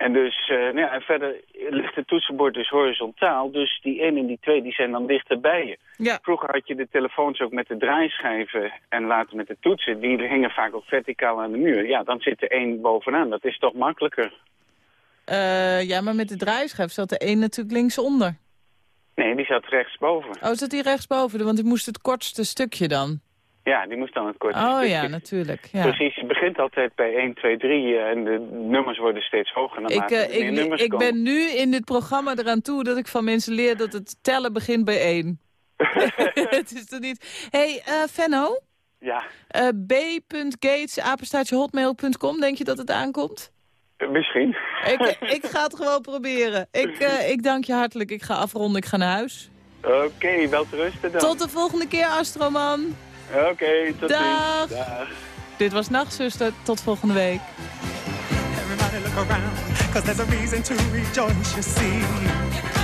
En dus, uh, nou ja, en verder ligt het toetsenbord dus horizontaal. Dus die 1 en die 2 die zijn dan dichter bij je. Ja. Vroeger had je de telefoons ook met de draaischijven en later met de toetsen. Die hingen vaak ook verticaal aan de muur. Ja, dan zit er één bovenaan. Dat is toch makkelijker? Uh, ja, maar met de draaischijf zat de 1 natuurlijk linksonder. Nee, die zat rechtsboven. Oh, zat die rechtsboven? Want die moest het kortste stukje dan? Ja, die moest dan het kortste oh, stukje. ja, natuurlijk. Ja. Precies, je begint altijd bij 1, 2, 3 en de nummers worden steeds hoger. Ik, uh, ik, ik ben nu in dit programma eraan toe dat ik van mensen leer dat het tellen begint bij 1. het is toch niet... hey, uh, Venno? Ja? Uh, b.gates, denk je dat het aankomt? Misschien. Ik, ik ga het gewoon proberen. Ik, uh, ik dank je hartelijk. Ik ga afronden. Ik ga naar huis. Oké, okay, wel te rusten dan. Tot de volgende keer, Astroman. Oké, okay, tot Dag. ziens. Dag. Dit was Nachtzuster. Tot volgende week. Everybody look around, cause there's a reason to rejoice, you see.